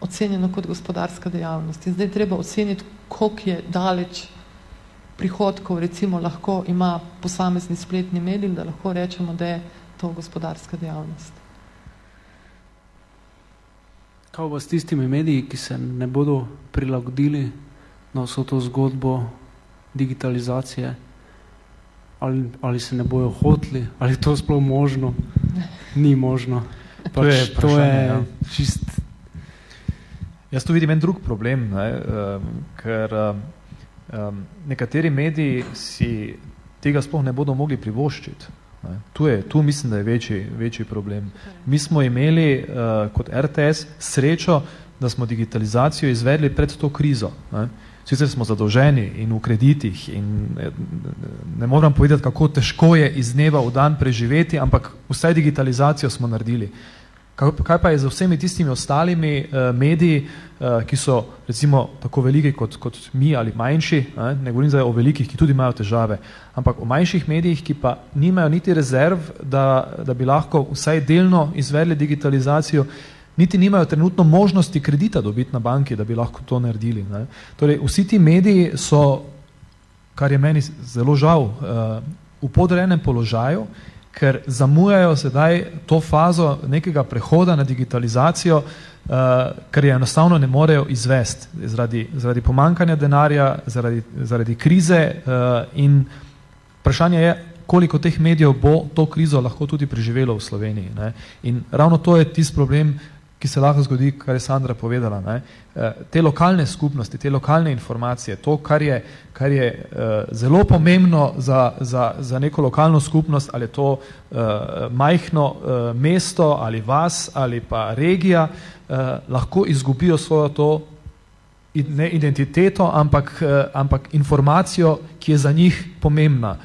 ocenjeno kot gospodarska dejavnost. In zdaj treba oceniti, koliko je daleč prihodkov, recimo lahko ima posamezni spletni medij, da lahko rečemo, da je to gospodarska dejavnost. Kaj bo s tistimi mediji, ki se ne bodo prilagodili na vso to zgodbo digitalizacije? Ali, ali se ne bojo hotli, ali to sploh možno? Ni možno. Pač, to je, to je ja. čist... Jaz tu vidim en drug problem, ne, um, ker um, nekateri mediji si tega sploh ne bodo mogli privoščiti. Tu, je, tu mislim, da je večji, večji problem. Mi smo imeli uh, kot RTS srečo, da smo digitalizacijo izvedli pred to krizo. Ne. Sicer smo zadolženi in v kreditih in ne, ne moram povedati, kako težko je iz dneva v dan preživeti, ampak vsaj digitalizacijo smo naredili. Kaj pa je z vsemi tistimi ostalimi uh, mediji, uh, ki so recimo tako veliki kot, kot mi ali manjši, ne govorim zdaj o velikih, ki tudi imajo težave, ampak o manjših medijih, ki pa nimajo niti rezerv, da, da bi lahko vsaj delno izvedli digitalizacijo, niti nimajo trenutno možnosti kredita dobiti na banki, da bi lahko to naredili. Ne. Torej, vsi ti mediji so, kar je meni zelo žal, uh, v podrejenem položaju, ker zamujajo sedaj to fazo nekega prehoda na digitalizacijo, uh, ker je enostavno ne morejo izvesti zaradi, zaradi pomankanja denarja, zaradi, zaradi krize uh, in vprašanje je, koliko teh medijev bo to krizo lahko tudi preživelo v Sloveniji. Ne? In ravno to je tisti problem, ki se lahko zgodi, kar je Sandra povedala. Ne? Eh, te lokalne skupnosti, te lokalne informacije, to, kar je, kar je uh, zelo pomembno za, za, za neko lokalno skupnost, ali je to uh, majhno mesto ali vas ali pa regija, lahko izgubijo svojo to ne identiteto, ampak, ampak informacijo, ki je za njih pomembna.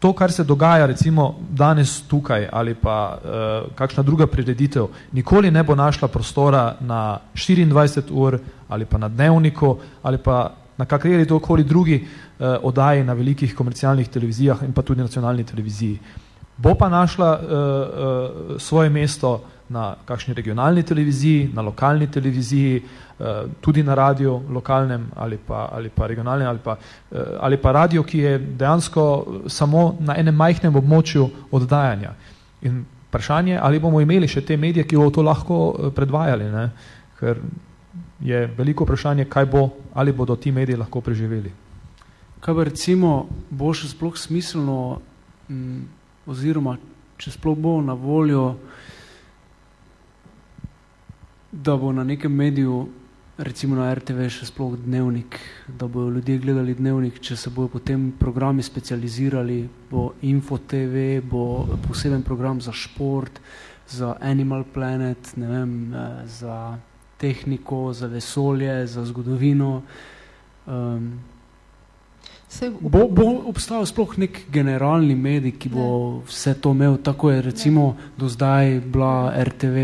Uh, to, kar se dogaja recimo danes tukaj ali pa uh, kakšna druga prireditev, nikoli ne bo našla prostora na 24 ur ali pa na dnevniku ali pa na kakri dokoli drugi uh, oddaji na velikih komercialnih televizijah in pa tudi nacionalni televiziji. Bo pa našla uh, uh, svoje mesto na kakšni regionalni televiziji, na lokalni televiziji, eh, tudi na radiju lokalnem ali pa, ali pa regionalnem ali pa, eh, ali pa radio, ki je dejansko samo na enem majhnem območju oddajanja. In vprašanje, ali bomo imeli še te medije, ki bodo to lahko eh, predvajali, ne? ker je veliko vprašanje, kaj bo, ali bodo ti mediji lahko preživeli. Kaj pa recimo bo še sploh smiselno, m, mm, oziroma če sploh bo na voljo da bo na nekem mediju, recimo na RTV, še sploh dnevnik, da bodo ljudje gledali dnevnik, če se bodo potem programi specializirali, bo Info TV, bo poseben program za šport, za Animal Planet, ne vem, eh, za tehniko, za vesolje, za zgodovino. Um, bo, bo obstajal sploh nek generalni medij, ki bo ne. vse to imel, tako je recimo ne. do zdaj bila RTV,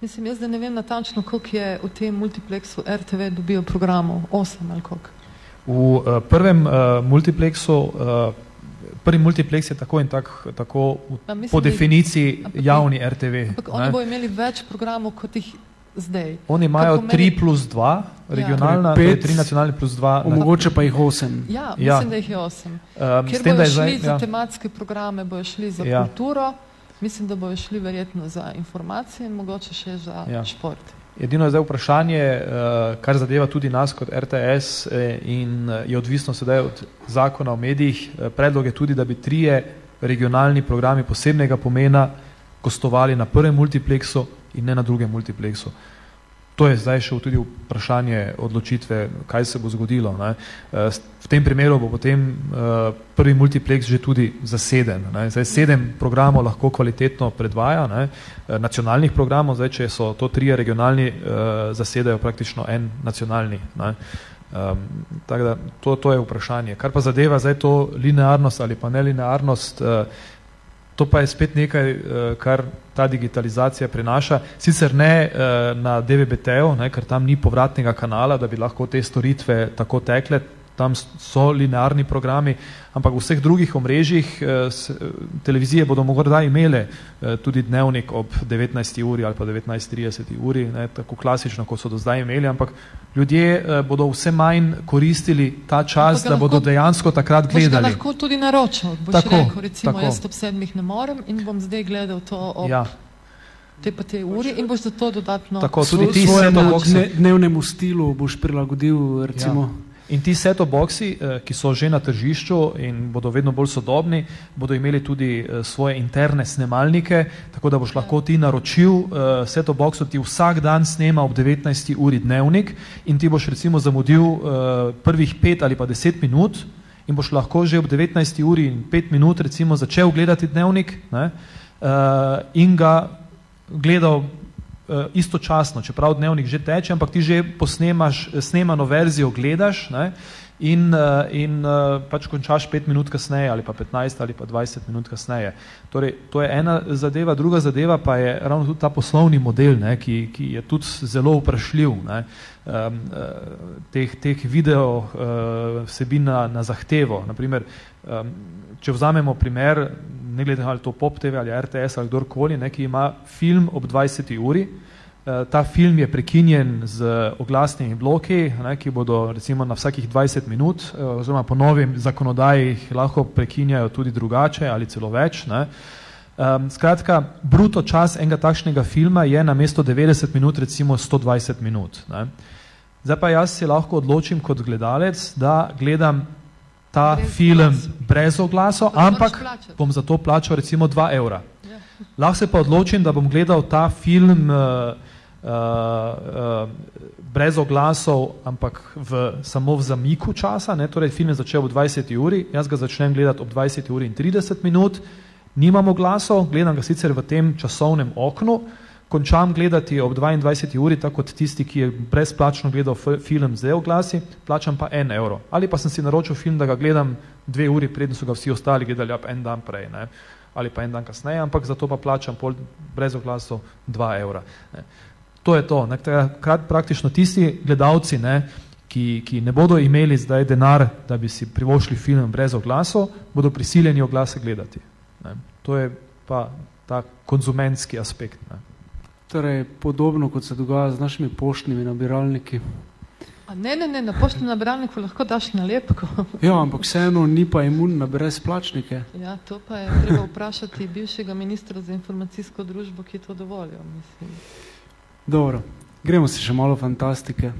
Mislim, jaz da ne vem natančno, koliko je v tem multiplexu RTV dobil programov, osem ali koliko. V uh, prvem uh, multiplexu, uh, prvi multiplex je tako in tak, tako v, mislim, po definiciji ampak, javni RTV. Ampak oni bodo imeli več programov, kot jih zdaj. Oni imajo 3 plus 2, regionalna, Torej pet, 3 nacionalni plus 2. Omogoče pa jih osem. Ja, Ja. mislim, da jih je osem. Um, Ker bojo je šli zdaj, za ja, tematske programe, bojo šli za Ja. kulturo, mislim, da bojo šli verjetno za informacije in mogoče še za Ja. šport. edino je zdaj vprašanje, uh, kar zadeva tudi nas kot RTS eh, in eh, je odvisno sedaj od zakona o medijih. Eh, Predlog je tudi, da bi trije regionalni programi posebnega pomena gostovali na prvem multiplexu in ne na drugem multiplexu. To je zdaj še tudi vprašanje odločitve, kaj se bo zgodilo. Ne. Eh, V tem primeru bo potem eh, prvi multiplex že tudi zaseden. Ne. Zdaj sedem programov lahko kvalitetno predvaja, ne. Eh, nacionalnih programov, zdaj če so to trije regionalni, zasedajo praktično en nacionalni. Ne. Um, tako da to, to je vprašanje. Kar pa zadeva zdaj to linearnost ali pa nelinearnost, uh, to pa je spet nekaj, uh, kar ta digitalizacija prinaša. Sicer ne uh, na DVB-TV, ker tam ni povratnega kanala, da bi lahko te storitve tako tekle, tam so linearni programi, ampak v vseh drugih omrežjih eh, eh, televizije bodo morda imele eh, tudi dnevnik ob 19. uri ali pa 19.30 uri, ne, tako klasično, kot so do zdaj imeli, ampak ljudje bodo vse manj koristili ta čas, da bodo lahko- dejansko takrat Boš ga gledali. lahko tudi naročil. Boš Tako, rekel, recimo, tako. jaz ob sedmih ne morem in bom zdaj gledal to ob Ja, te pa te uri in boš za to dodatno. tako tudi ti Svojemu dne, dnevnemu stilu boš prilagodil, recimo. Ja. In ti set-top boxi, eh, ki so že na tržišču in bodo vedno bolj sodobni, bodo imeli tudi eh, svoje interne snemalnike, tako da boš lahko ti naročil eh, set-top boxu, ti vsak dan snema ob 19. uri dnevnik in ti boš recimo zamudil prvih pet ali pa deset minut in boš lahko že ob 19. uri in pet minut recimo začel gledati dnevnik ne, in ga gledal istočasno, čeprav dnevnik že teče, ampak ti že posnemaš, snemano verzijo gledaš ne, in, uh, in pač končaš pet minut kasneje ali pa 15 ali pa 20 minut kasneje. Torej, to je ena zadeva, druga zadeva pa je ravno tudi ta poslovni model, ne, ki, ki je tudi zelo vprašljiv. Ne. Um, teh, teh video uh, vsebin na, na zahtevo. Naprimer, um, če vzamemo primer, ne glede ali to Pop TV ali RTS ali kdorkoli, ne, ki ima film ob 20. uri, eh, ta film je prekinjen z oglasnimi bloki, ne, ki bodo recimo na vsakih 20 minut, eh, oziroma po novim zakonodaji jih lahko prekinjajo tudi drugače ali celo več. Ne. Um, skratka, bruto čas enega takšnega filma je na mesto 90 minut recimo 120 minut. Ne. Zdaj pa jaz se lahko odločim kot gledalec, da gledam ta Brez film oglasov. brez oglasov, Pa ga moraš ampak bom za to plačal recimo 2 evra. Ja. Lahko se pa odločim, da bom gledal ta film uh, uh, uh, brez oglasov, ampak v, samo v zamiku časa, ne? torej film je začel ob 20. uri, jaz ga začnem gledati ob 20. uri in 30 minut, nimam oglasov, gledam ga sicer v tem časovnem oknu, končam gledati ob 22. uri, tako kot tisti, ki je brezplačno gledal film z oglasi, plačam pa en evro. Ali pa sem si naročil film, da ga gledam dve uri, preden so ga vsi ostali gledali ab en dan prej. Ne? ali pa en dan kasneje, ampak za to pa plačam pol brez oglasov 2 evra. Ne. To je to. Ne. Takrat praktično tisti gledalci, ne, ki, ki ne bodo imeli zdaj denar, da bi si privošli film brez oglasov, bodo prisiljeni oglase gledati. Ne. To je pa ta konzumentski aspekt. Ne. Torej, podobno kot se dogaja z našimi poštnimi nabiralniki. A ne, ne, ne, na poštnem nabiralniku lahko daš nalepko. Ja, ampak vseeno ni pa imun na brezplačnike. Ja, to pa je treba vprašati bivšega ministra za informacijsko družbo, ki je to dovolil. Mislim. Dobro, gremo se še malo fantastike.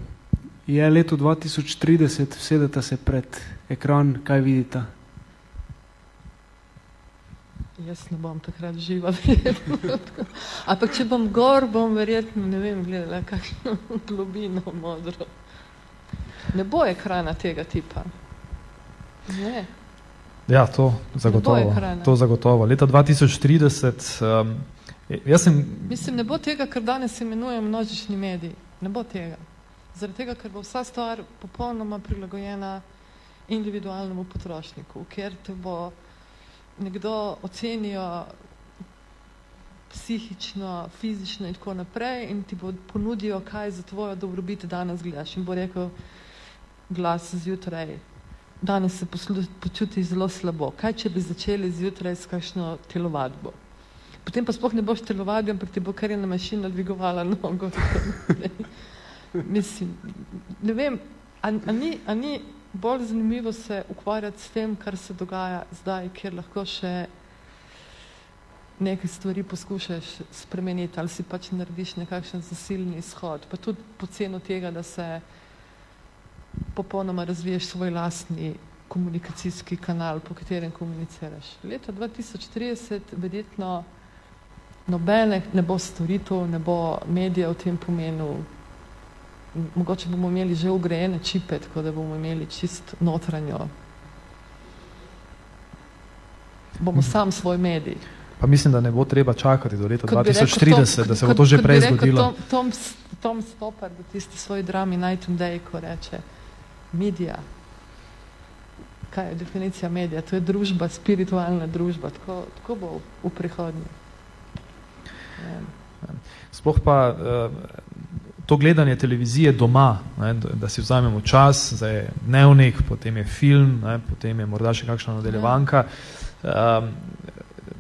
Je leto 2030, sedete se pred ekran, kaj vidite? Jaz ne bom takrat živa, verjetno. Ampak če bom gor, bom verjetno, ne vem, gledala kakšno globino modro. Ne bo ekrana tega tipa. Ne. Ja, to zagotovo. To zagotovo. Leta 2030, um, jaz sem Mislim, ne bo tega, kar danes imenujem množični medij. Ne bo tega. Zaradi tega, ker bo vsa stvar popolnoma prilagojena individualnemu potrošniku, ker te bo nekdo ocenijo psihično, fizično in tako naprej in ti bo ponudijo, kaj za tvojo dobrobit danes gledaš in bo rekel glas zjutraj, danes se počuti zelo slabo. Kaj, če bi začeli zjutraj s kakšno telovadbo? Potem pa sploh ne boš telovadil, ampak ti bo kar ena mašina dvigovala nogo. Mislim, ne vem, a, a, ni, a ni bolj zanimivo se ukvarjati s tem, kar se dogaja zdaj, kjer lahko še nekaj stvari poskušaš spremeniti ali si pač narediš nekakšen zasilni izhod, pa tudi po ceno tega, da se popolnoma razviješ svoj lastni komunikacijski kanal, po katerem komuniciraš. Leta 2030 verjetno nobene ne bo storitev, ne bo medija v tem pomenu, mogoče bomo imeli že ugrajene čipe, tako da bomo imeli čist notranjo. Bomo sam svoj medij. Pa mislim, da ne bo treba čakati do leta 2030, rekel, da se bo to že prej zgodilo. Tom, Tom, Tom Stopper v tisti svoji drami Night and Day, ko reče, medija, kaj je definicija medija? To je družba, spiritualna družba, tako, tako bo v, v prihodnje. Sploh pa uh, to gledanje televizije doma, ne, da si vzamemo čas, zdaj je dnevnik, potem je film, ne, potem je morda še kakšna nadaljevanka. Um,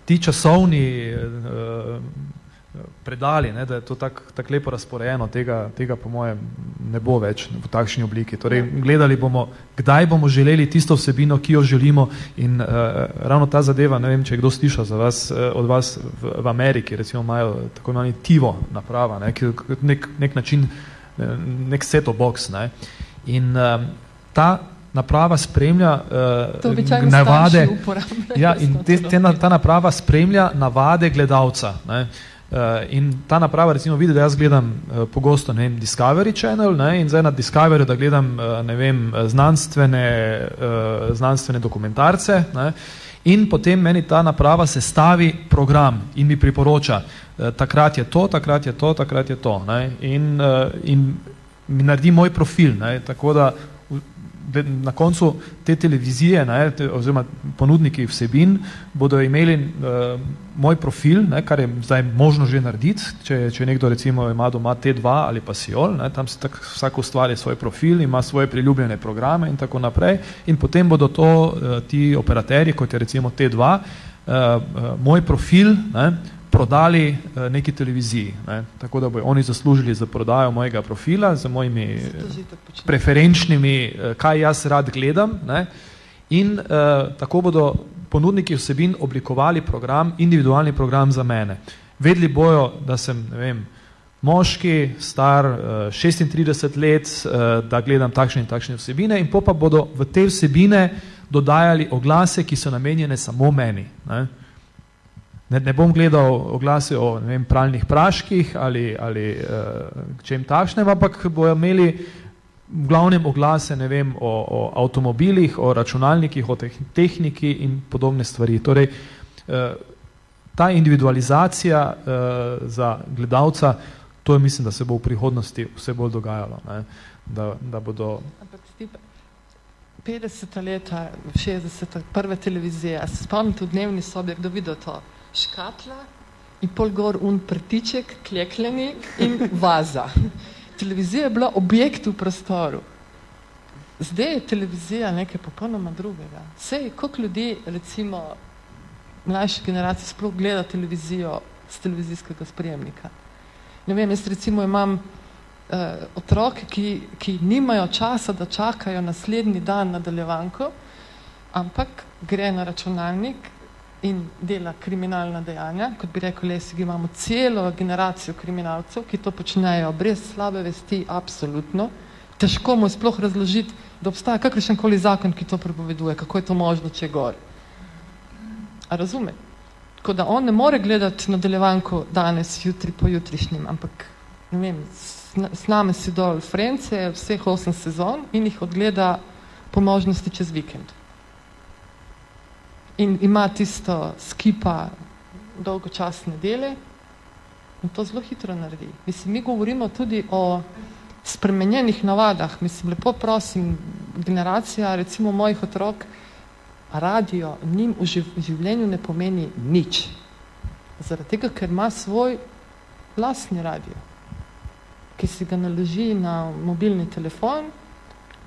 ti časovni uh, predali, ne, da je to tako tak lepo razporejeno, tega, tega po mojem ne bo več v takšni obliki. Torej, gledali bomo, kdaj bomo želeli tisto vsebino, ki jo želimo in uh, ravno ta zadeva, ne vem, če je kdo slišal za vas, uh, od vas v, v Ameriki, recimo imajo tako imenovani TIVO naprava, ne, ki nek, nek način, nek set-top box. Ne, in uh, ta naprava spremlja uh, navade, ja, in te, te, ta naprava spremlja navade gledalca. Ne. Uh, in ta naprava, recimo, vidi, da jaz gledam uh, pogosto ne vem, Discovery Channel ne, in zdaj na Discovery, da gledam uh, ne vem, znanstvene, uh, znanstvene dokumentarce ne, in potem meni ta naprava sestavi program in mi priporoča, uh, takrat je to, takrat je to, takrat je to ne, in, uh, in mi naredi moj profil, ne, tako da na koncu te televizije, ne, te, oziroma ponudniki vsebin, bodo imeli uh, moj profil, ne, kar je zdaj možno že narediti, če, če nekdo recimo ima doma T2 ali pa Siol, ne, tam se tak, vsak ustvari svoj profil, ima svoje priljubljene programe in tako naprej. In potem bodo to uh, ti operaterji, kot je recimo T2, uh, uh, moj profil, ne, prodali uh, neki televiziji. Ne? Tako da bojo oni zaslužili za prodajo mojega profila, z mojimi preferenčnimi, uh, kaj jaz rad gledam. Ne? In uh, tako bodo ponudniki vsebin oblikovali program, individualni program za mene. Vedli bojo, da sem, ne vem, moški, star uh, 36 let, uh, da gledam takšne in takšne vsebine in pa bodo v te vsebine dodajali oglase, ki so namenjene samo meni. Ne? Ne, ne bom gledal oglase o vem, pralnih praških ali, ali uh, čem takšnem, ampak bojo imeli v glavnem oglase ne vem, o, o avtomobilih, o računalnikih, o tehniki in podobne stvari. Torej, uh, ta individualizacija uh, za gledalca, to je mislim, da se bo v prihodnosti vse bolj dogajalo. Ne? Da, da bodo... 50 leta, 60 prve televizije, a se spomnite v dnevni sobi, kdo videl to? Škatla in pol gor un prtiček, klekljeni in vaza. Televizija je bila objekt v prostoru. Zdaj je televizija nekaj popolnoma drugega. Sej, koliko ljudi, recimo, mlajše generacije sploh gleda televizijo z televizijskega sprejemnika. Ne vem, jaz recimo imam uh, otroke, ki, ki nimajo časa, da čakajo naslednji dan nadaljevanko, ampak gre na računalnik, in dela kriminalna dejanja, kot bi rekel Lesi, imamo celo generacijo kriminalcev, ki to počnejo brez slabe vesti, absolutno. Težko mu sploh razložiti, da obstaja kakršen koli zakon, ki to prepoveduje, kako je to možno, če gor. A razume? Tako da on ne more gledati nadaljevanko danes, jutri, po jutrišnjem, ampak ne vem, sname si dol Frence, vseh osem sezon in jih odgleda po možnosti čez vikend in ima tisto skipa dolgočasne dele in to zelo hitro naredi. Mislim, mi govorimo tudi o spremenjenih navadah. Mislim, lepo prosim, generacija, recimo mojih otrok, radio njim v življenju ne pomeni nič. Zaradi tega, ker ima svoj lastni radio, ki si ga naloži na mobilni telefon,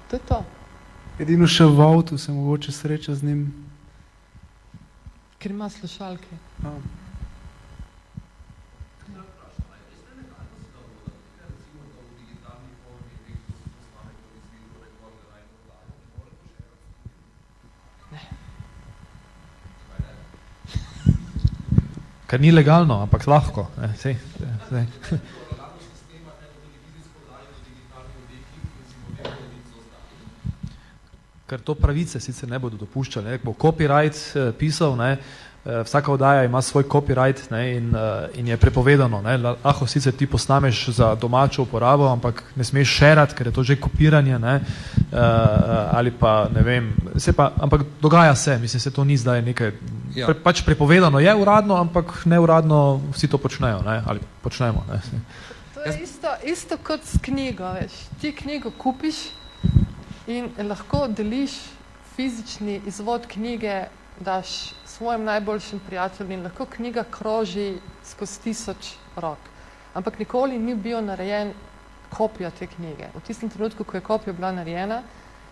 to je to. Edino še v avtu se mogoče sreča z njim ker ima slušalke. A. Ker ni legalno, ampak lahko. Ne, sej, sej. Ker to pravice sicer ne bodo dopuščali. Ne, bo copyright eh, pisal, ne, Eh, vsaka oddaja ima svoj copyright ne, in, uh, in je prepovedano. Ne. Lahko sicer ti posnameš za domačo uporabo, ampak ne smeš šerati, ker je to že kopiranje ne, uh, ali pa ne vem. Se pa, ampak dogaja se, mislim, se to ni zdaj nekaj. Ja. Pre, pač prepovedano je uradno, ampak neuradno vsi to počnejo ne, ali počnemo. Ne. To je isto, isto kot s knjigo. Veš. Ti knjigo kupiš in lahko deliš fizični izvod knjige, daš svojim najboljšim prijateljem in lahko knjiga kroži skozi tisoč rok. Ampak nikoli ni bil narejen kopija te knjige. V tistem trenutku, ko je kopija bila narejena,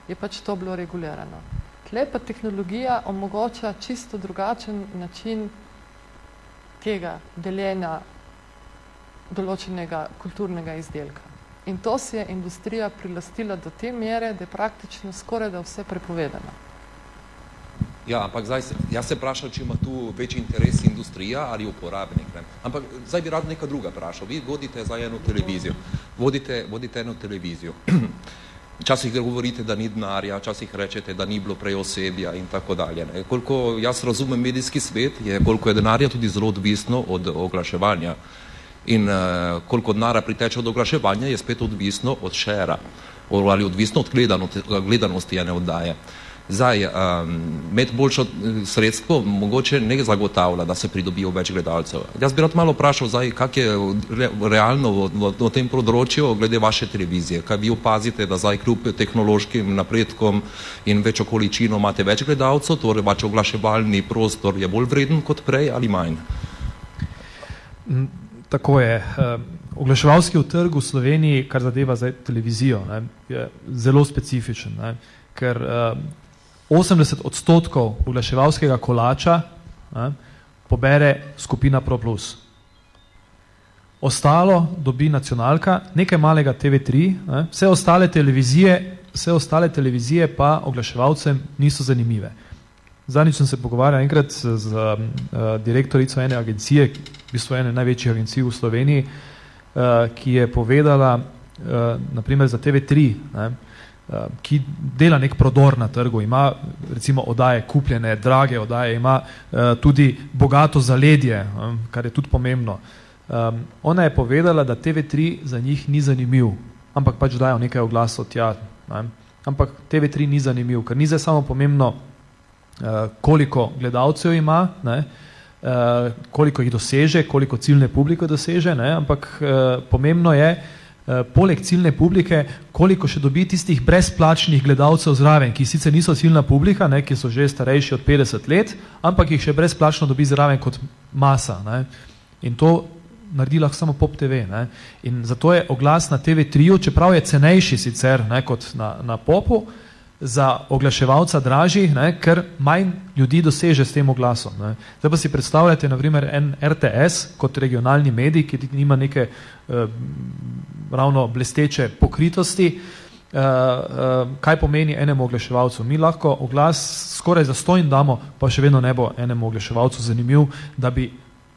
je pač to bilo regulirano. Tle pa tehnologija omogoča čisto drugačen način tega deljenja določenega kulturnega izdelka. In to se je industrija prilastila do te mere, da je praktično skoraj da vse prepovedano. Ja, ampak zdaj, jaz se vprašam, če ima tu večji interes industrija ali uporabnik. Ne? Ampak zdaj bi rad neka druga vprašal. Vi vodite za eno televizijo. Vodite, vodite eno televizijo. Včasih govorite, da ni denarja, včasih rečete, da ni bilo prej osebja in tako dalje. Ne? Koliko jaz razumem medijski svet, je koliko je denarja tudi zelo odvisno od oglaševanja. In uh, koliko denarja priteče od oglaševanja, je spet odvisno od šera ali odvisno od gledanosti, gledanosti ene oddaje. Zdaj, um, med boljšo eh, sredstvo mogoče ne zagotavlja, da se pridobijo več gledalcev. Jaz bi rad malo vprašal, zdaj, kak je re, realno v, v, v tem področju glede vaše televizije. Kaj vi opazite, da zdaj kljub tehnološkim napredkom in večjo količino imate več gledalcev, torej vaš oglaševalni prostor je bolj vreden kot prej ali manj? Tako je. Oglaševalski trg v Sloveniji, kar zadeva zdaj televizijo, ne, je zelo specifičen, ne, ker 80 odstotkov oglaševalskega kolača ne, pobere skupina ProPlus. Ostalo dobi nacionalka, nekaj malega TV3, ne, vse, ostale televizije, vse ostale televizije pa oglaševalcem niso zanimive. Zadnjič sem se pogovarjal enkrat z, z uh, direktorico ene agencije, v bistvu ene največjih agencij v Sloveniji, uh, ki je povedala, uh, naprimer za TV3, ne, Eh, ki dela nek prodor na trgu, ima recimo odaje kupljene, drage odaje, ima uh, tudi bogato zaledje, um, kar je tudi pomembno. Um, ona je povedala, da TV3 za njih ni zanimiv, ampak pač dajo nekaj oglasov tja. Ne? Ampak TV3 ni zanimiv, ker ni zdaj samo pomembno, koliko gledalcev ima, ne? Uh, koliko jih doseže, koliko ciljne publike doseže, ne? ampak uh, pomembno je, uh, Eh, poleg ciljne publike, koliko še dobi tistih brezplačnih gledalcev zraven, ki sicer niso ciljna publika, ne, ki so že starejši od 50 let, ampak jih še brezplačno dobi zraven kot masa. Ne. In to naredi lahko samo pop TV. Ne. In zato je oglas na TV3, čeprav je cenejši sicer ne, kot na, na popu, za oglaševalca dražji, ne, ker manj ljudi doseže s tem oglasom. Ne. Zdaj pa si predstavljate, naprimer, en RTS kot regionalni medij, ki nima neke uh, ravno blesteče pokritosti, uh, uh, kaj pomeni enemu oglaševalcu. Mi lahko oglas skoraj za stojn damo, pa še vedno ne bo enemu oglaševalcu zanimiv, da bi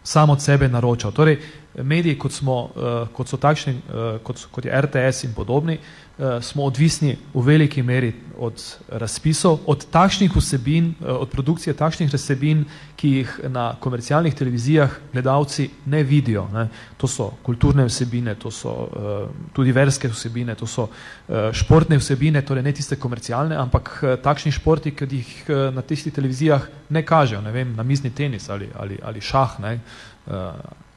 sam od sebe naročal. Torej, mediji, kot, smo, uh, kot so takšni, uh, kot, kot je RTS in podobni, uh, Eh, smo odvisni v veliki meri od razpisov, od takšnih vsebin, eh, od produkcije takšnih vsebin, ki jih na komercialnih televizijah gledalci ne vidijo. Ne. To so kulturne vsebine, to so uh, tudi verske vsebine, to so uh, športne vsebine, torej ne tiste komercialne, ampak uh, takšni športi, ki jih uh, na tistih televizijah ne kažejo, ne vem, na mizni tenis ali, ali, ali šah. Ne.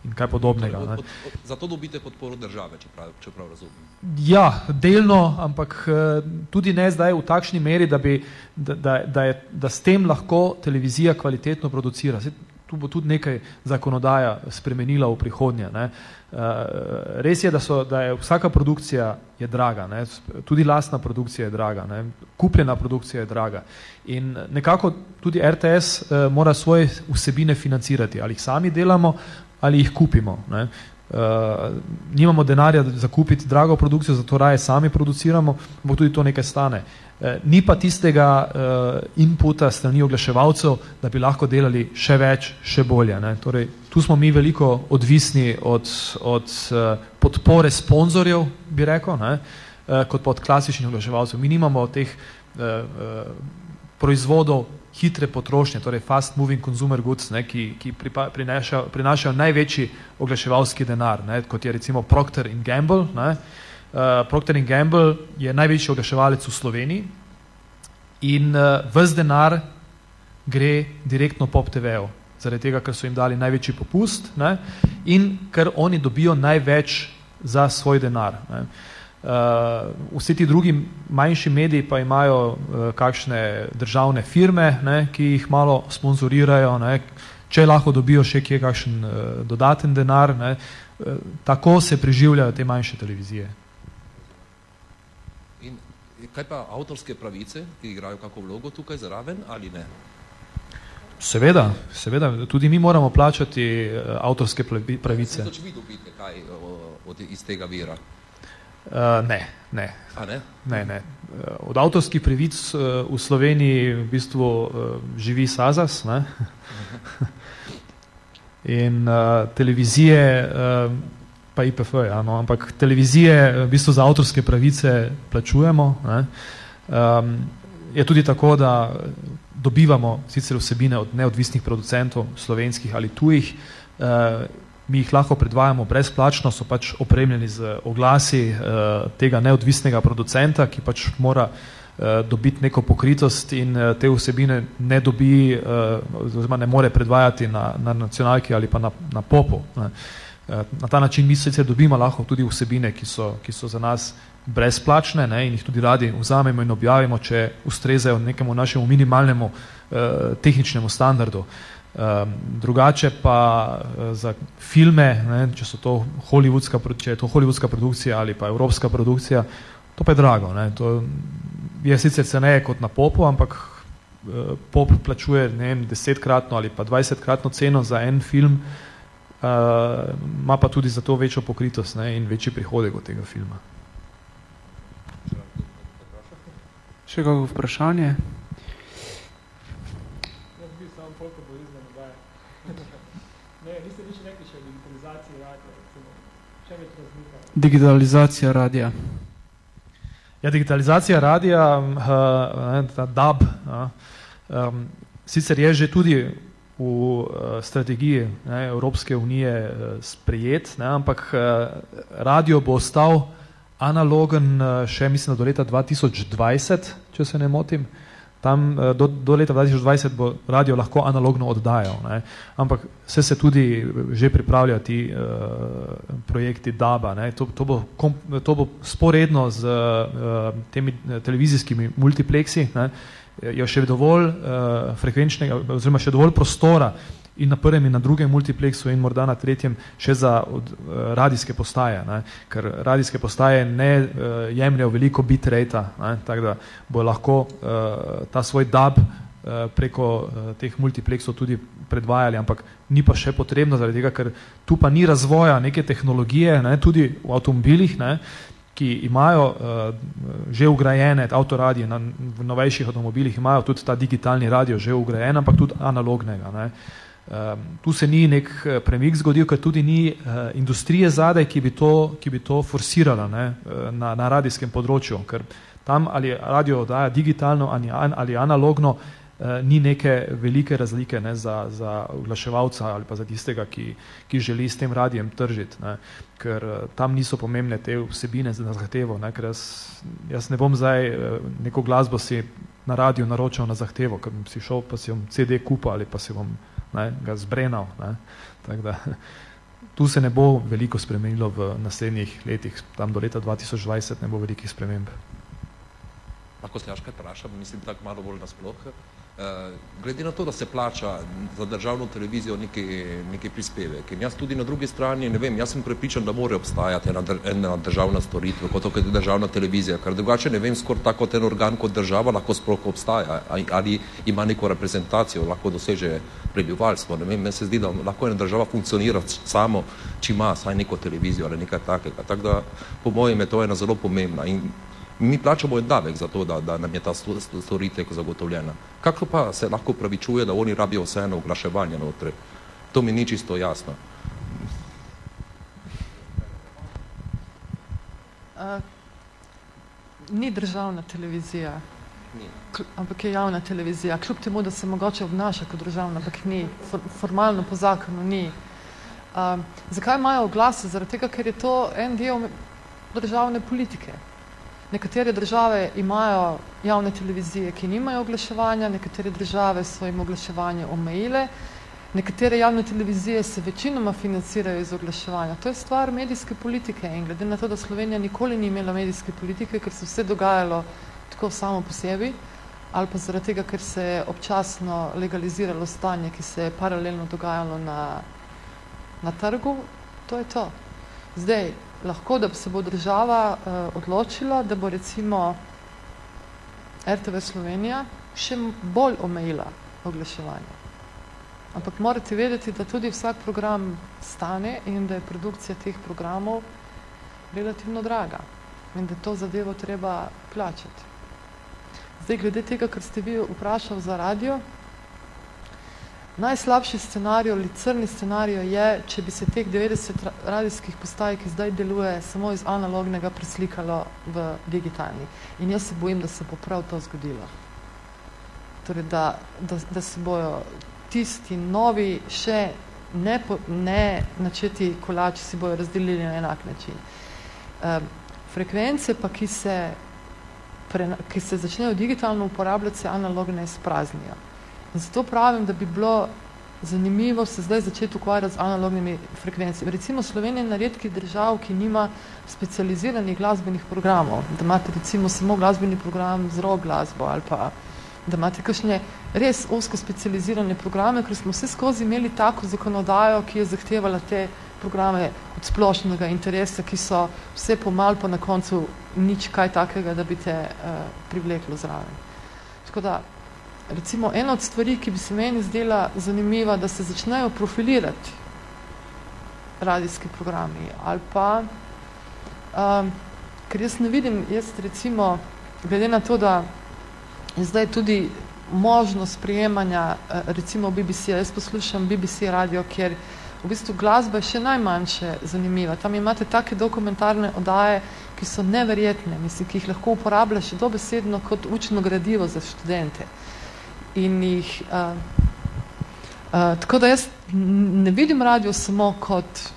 In kaj podobnega. Torej, od, od, od, zato dobite podporo države, če prav, če prav razumem. Ja, delno, ampak eh, tudi ne zdaj v takšni meri, da, bi, da, da, da, je, da s tem lahko televizija kvalitetno producira. Zdaj, tu bo tudi nekaj zakonodaja spremenila v prihodnje. Ne. Uh, res je, da, so, da je vsaka produkcija je draga, ne. tudi lastna produkcija je draga, ne. kupljena produkcija je draga. In nekako tudi RTS uh, eh, mora svoje vsebine financirati. Ali jih sami delamo ali jih kupimo. Ne. Uh, nimamo denarja za kupiti drago produkcijo, zato raje sami produciramo, bo tudi to nekaj stane. Uh, ni pa tistega uh, inputa strani oglaševalcev, da bi lahko delali še več, še bolje. Ne? Torej, tu smo mi veliko odvisni od, od uh, podpore sponzorjev, bi rekel, ne? Uh, kot pa od klasičnih oglaševalcev. Mi nimamo teh uh, uh, proizvodov, hitre potrošnje, torej fast moving consumer goods, ne, ki, ki prinašajo, prinašajo največji oglaševalski denar, ne, kot je recimo Procter in Gamble. Ne. Uh, Procter in Gamble je največji oglaševalec v Sloveniji in uh, ves denar gre direktno pop TV-u, zaradi tega, ker so jim dali največji popust ne, in ker oni dobijo največ za svoj denar. Ne. Uh, Uh, vsi ti drugi manjši mediji pa imajo uh, kakšne državne firme, ne, ki jih malo sponzorirajo, ne, če lahko dobijo še kje kakšen uh, dodaten denar. Ne, uh, tako se preživljajo te manjše televizije. In kaj pa avtorske pravice, ki igrajo kako vlogo tukaj zraven ali ne? Seveda, seveda, tudi mi moramo plačati avtorske pravice. Zato, če vi dobite kaj od, iz tega vira? Uh, ne, ne. ne? ne, ne. Uh, od avtorskih pravic uh, v Sloveniji v bistvu uh, živi Sazas ne? in uh, televizije, uh, pa IPF, ja, no, ampak televizije v bistvu za avtorske pravice plačujemo. Ne? Um, je tudi tako, da dobivamo sicer vsebine od neodvisnih producentov, slovenskih ali tujih, uh, mi jih lahko predvajamo brezplačno, so pač opremljeni z oglasi uh, tega neodvisnega producenta, ki pač mora uh, dobiti neko pokritost in uh, te vsebine ne dobi, uh, oziroma ne more predvajati na, na nacionalki ali pa na, na popu. Na ta način mi sicer dobimo lahko tudi vsebine, ki so, ki so za nas brezplačne ne, in jih tudi radi vzamemo in objavimo, če ustrezajo nekemu našemu minimalnemu eh, tehničnemu standardu. Eh, Um, drugače pa uh, za filme, ne, če, so to če je to hollywoodska produkcija ali pa evropska produkcija, to pa je drago. Ne. To je sicer ceneje kot na popu, ampak uh, pop plačuje ne vem, desetkratno ali pa dvajsetkratno ceno za en film, uh, ima pa tudi za to večjo pokritost ne, in večji prihodek od tega filma. Še kako vprašanje? Digitalizacija radija. Ja, digitalizacija radija, uh, ta DAB, uh, um, sicer je že tudi v uh, strategiji ne, Evropske unije uh, sprejet, ne, ampak uh, radio bo ostal analogen uh, še, mislim, do leta 2020, če se ne motim. Uh, tam eh, do, do leta 2020 bo radio lahko analogno oddajal, ne? ampak vse se tudi že pripravlja ti uh, projekti DABA, ne? To, to, bo kom, to bo sporedno z uh, temi televizijskimi multipleksi, ne? je še dovolj uh, frekvenčnega oziroma še dovolj prostora, in na prvem in na drugem multiplexu in morda na tretjem še za od, uh, radijske postaje, ne? ker radijske postaje ne uh, jemljajo veliko bitrata, tako da bo lahko uh, ta svoj dub uh, preko uh, teh multiplexov tudi predvajali, ampak ni pa še potrebno zaradi tega, ker tu pa ni razvoja neke tehnologije, ne? tudi v avtomobilih, ne? ki imajo uh, že ugrajene avtoradije na v novejših avtomobilih, imajo tudi ta digitalni radio že ugrajen, ampak tudi analognega. Ne? Uh, Um, tu se ni nek eh, premik zgodil, ker tudi ni uh, industrije zadaj, ki bi to, ki bi to forsirala ne, eh, na, na radijskem področju, ker tam ali radio daja digitalno ali, ali analogno, uh, ni neke velike razlike ne, za, za oglaševalca ali pa za tistega, ki, ki želi s tem radijem tržiti, ne, ker uh, tam niso pomembne te vsebine na zahtevo, ne, ker jaz, jaz ne bom zdaj uh, neko glasbo si na radiju naročal na zahtevo, ker bom si šel pa si bom CD kupa ali pa si bom ne, ga zbrenal. Ne. Da, tu se ne bo veliko spremenilo v naslednjih letih, tam do leta 2020 ne bo velikih sprememb. Lahko se jaškaj vprašam, mislim tako malo bolj nasploh. Uh, glede na to, da se plača za državno televizijo neki, neki prispevek. In jaz tudi na drugi strani, ne vem, jaz sem prepričan, da mora obstajati ena, ena državna storitev, kot je državna televizija, ker drugače ne vem, skoro tako ten organ kot država lahko sploh obstaja, ali ima neko reprezentacijo, lahko doseže prebivalstvo. Ne vem, meni se zdi, da lahko ena država funkcionira samo, če ima saj neko televizijo ali nekaj takega. Tako da, po mojem, je to ena zelo pomembna. In mi plačamo en davek za to, da, da nam je ta storitev zagotovljena. Kako pa se lahko pravičuje, da oni rabijo vseeno oglaševanje notri? To mi ni čisto jasno. Uh, ni državna televizija, Ni. ampak je javna televizija. Kljub temu, da se mogoče obnaša kot državna, ampak ni. For, formalno po zakonu ni. Uh, zakaj imajo oglase? Zaradi tega, ker je to en del državne politike. Nekatere države imajo javne televizije, ki nimajo oglaševanja, nekatere države so jim oglaševanje omejile, nekatere javne televizije se večinoma financirajo iz oglaševanja. To je stvar medijske politike in glede na to, da Slovenija nikoli ni imela medijske politike, ker se vse dogajalo tako samo po sebi, ali pa zaradi tega, ker se je občasno legaliziralo stanje, ki se je paralelno dogajalo na, na trgu, to je to. Zdaj, lahko, da se bo država uh, odločila, da bo recimo RTV Slovenija še bolj omejila oglaševanje. Ampak morate vedeti, da tudi vsak program stane in da je produkcija teh programov relativno draga in da to zadevo treba plačati. Zdaj, glede tega, kar ste vi vprašali za radio, Najslabši scenarij ali crni scenarij je, če bi se teh 90 radijskih postaj, ki zdaj deluje, samo iz analognega preslikalo v digitalni. In jaz se bojim, da se bo prav to zgodilo. Torej, da, da, da se bojo tisti novi, še ne, po, ne načeti kolači, si bojo razdelili na enak način. Um, frekvence pa, ki se, pre, ki se začnejo digitalno uporabljati, se analogne izpraznijo. In zato pravim, da bi bilo zanimivo se zdaj začeti ukvarjati z analognimi frekvencijami. Recimo Slovenija je na redkih držav, ki nima specializiranih glasbenih programov, da imate recimo samo glasbeni program z rock glasbo ali pa da imate kakšne res osko specializirane programe, ker smo vse skozi imeli tako zakonodajo, ki je zahtevala te programe od splošnega interesa, ki so vse pomal po na koncu nič kaj takega, da bi te uh, privleklo zraven. Tako da, recimo ena od stvari, ki bi se meni zdela zanimiva, da se začnejo profilirati radijski programi ali pa, um, ker jaz ne vidim, jaz recimo, glede na to, da je zdaj tudi možnost prijemanja eh, recimo BBC-a, jaz poslušam BBC radio, kjer v bistvu glasba je še najmanjše zanimiva. Tam imate take dokumentarne odaje, ki so neverjetne, mislim, ki jih lahko uporabljaš dobesedno kot učno gradivo za študente in jih uh, uh, tako da jaz ne vidim radio samo kot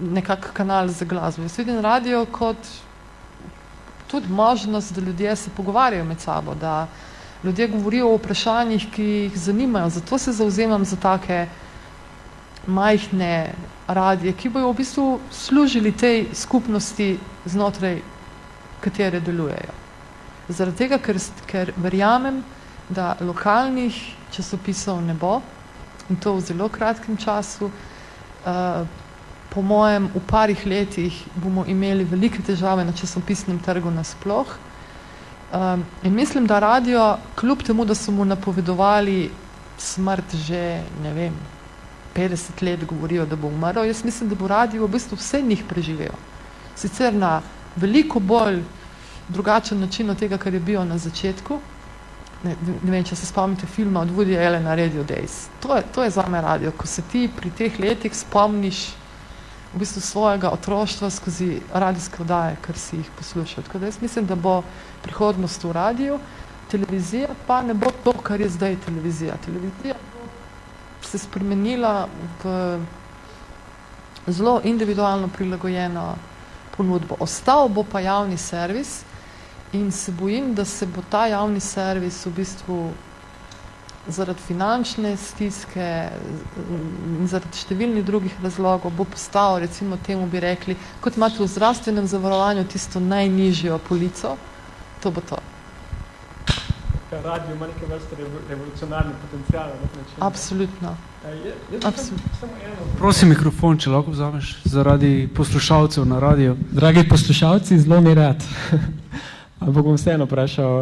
nekak kanal za glasbo. Jaz vidim radio kot tudi možnost, da ljudje se pogovarjajo med sabo, da ljudje govorijo o vprašanjih, ki jih zanimajo. Zato se zauzemam za take majhne radije, ki bojo v bistvu služili tej skupnosti znotraj katere delujejo. Zaradi tega, ker, ker verjamem, da lokalnih časopisov ne bo in to v zelo kratkem času. Uh, po mojem, v parih letih bomo imeli velike težave na časopisnem trgu nasploh. Um, in mislim, da radio, kljub temu, da so mu napovedovali smrt že, ne vem, 50 let govorijo, da bo umrl, jaz mislim, da bo radio v bistvu vse njih preživel. Sicer na veliko bolj drugačen način od tega, kar je bil na začetku, ne, ne vem, če se spomnite filma od Woody Allena Radio Days. To je, to je zame radio, ko se ti pri teh letih spomniš v bistvu svojega otroštva skozi radijske odaje, kar si jih poslušal. Tako da jaz mislim, da bo prihodnost v radiju, televizija pa ne bo to, kar je zdaj televizija. Televizija bo se spremenila v zelo individualno prilagojeno ponudbo. Ostal bo pa javni servis, In se bojim, da se bo ta javni servis v bistvu zaradi finančne stiske in zaradi številnih drugih razlogov bo postal, recimo temu bi rekli, kot imate v zdravstvenem zavarovanju tisto najnižjo polico, to bo to. radio ima neke vrste revolucionarni potencijal. Absolutno. Prosim mikrofon, če lahko vzameš zaradi poslušalcev na radio. Dragi poslušalci, zelo mi rad. Ampak bom vseeno vprašal,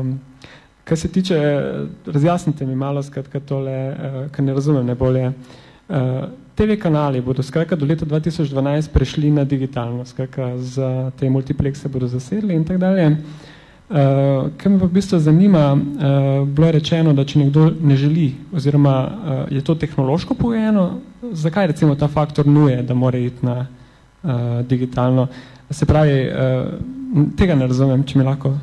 um, kaj se tiče, razjasnite mi malo skratka tole, uh, ker ne razumem najbolje. Uh, TV kanali bodo skratka do leta 2012 prešli na digitalno, skratka za te multiplexe bodo zasedli in tak dalje. Uh, kaj me pa v bistvu zanima, uh, bilo je rečeno, da če nekdo ne želi, oziroma uh, je to tehnološko pojeno, zakaj recimo ta faktor nuje, da mora iti na uh, digitalno? Se pravi, uh, tega ne razumem, če mi lahko.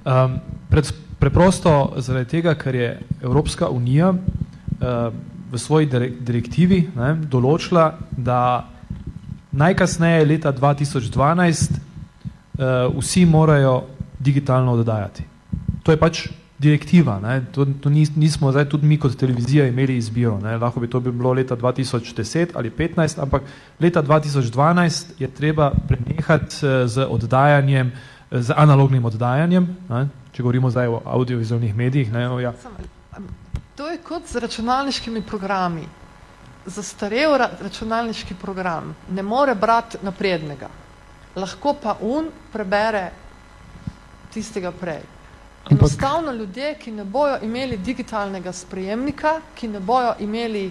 Um, pred, preprosto zaradi tega, ker je Evropska unija uh, v svoji direktivi ne, določila, da najkasneje leta 2012 uh, vsi morajo digitalno oddajati. To je pač direktiva. Ne. To, to nismo zdaj tudi mi kot televizija imeli izbiro. Ne. Lahko bi to bi bilo leta 2010 ali 2015, ampak leta 2012 je treba prenehati uh, z oddajanjem, z analognim oddajanjem, ne, če govorimo zdaj o audiovizualnih medijih. Ne, o, ja. To je kot z računalniškimi programi. Zastarev računalniški program ne more brati naprednega. Lahko pa un prebere tistega prej. Enostavno ljudje, ki ne bojo imeli digitalnega sprejemnika, ki ne bojo imeli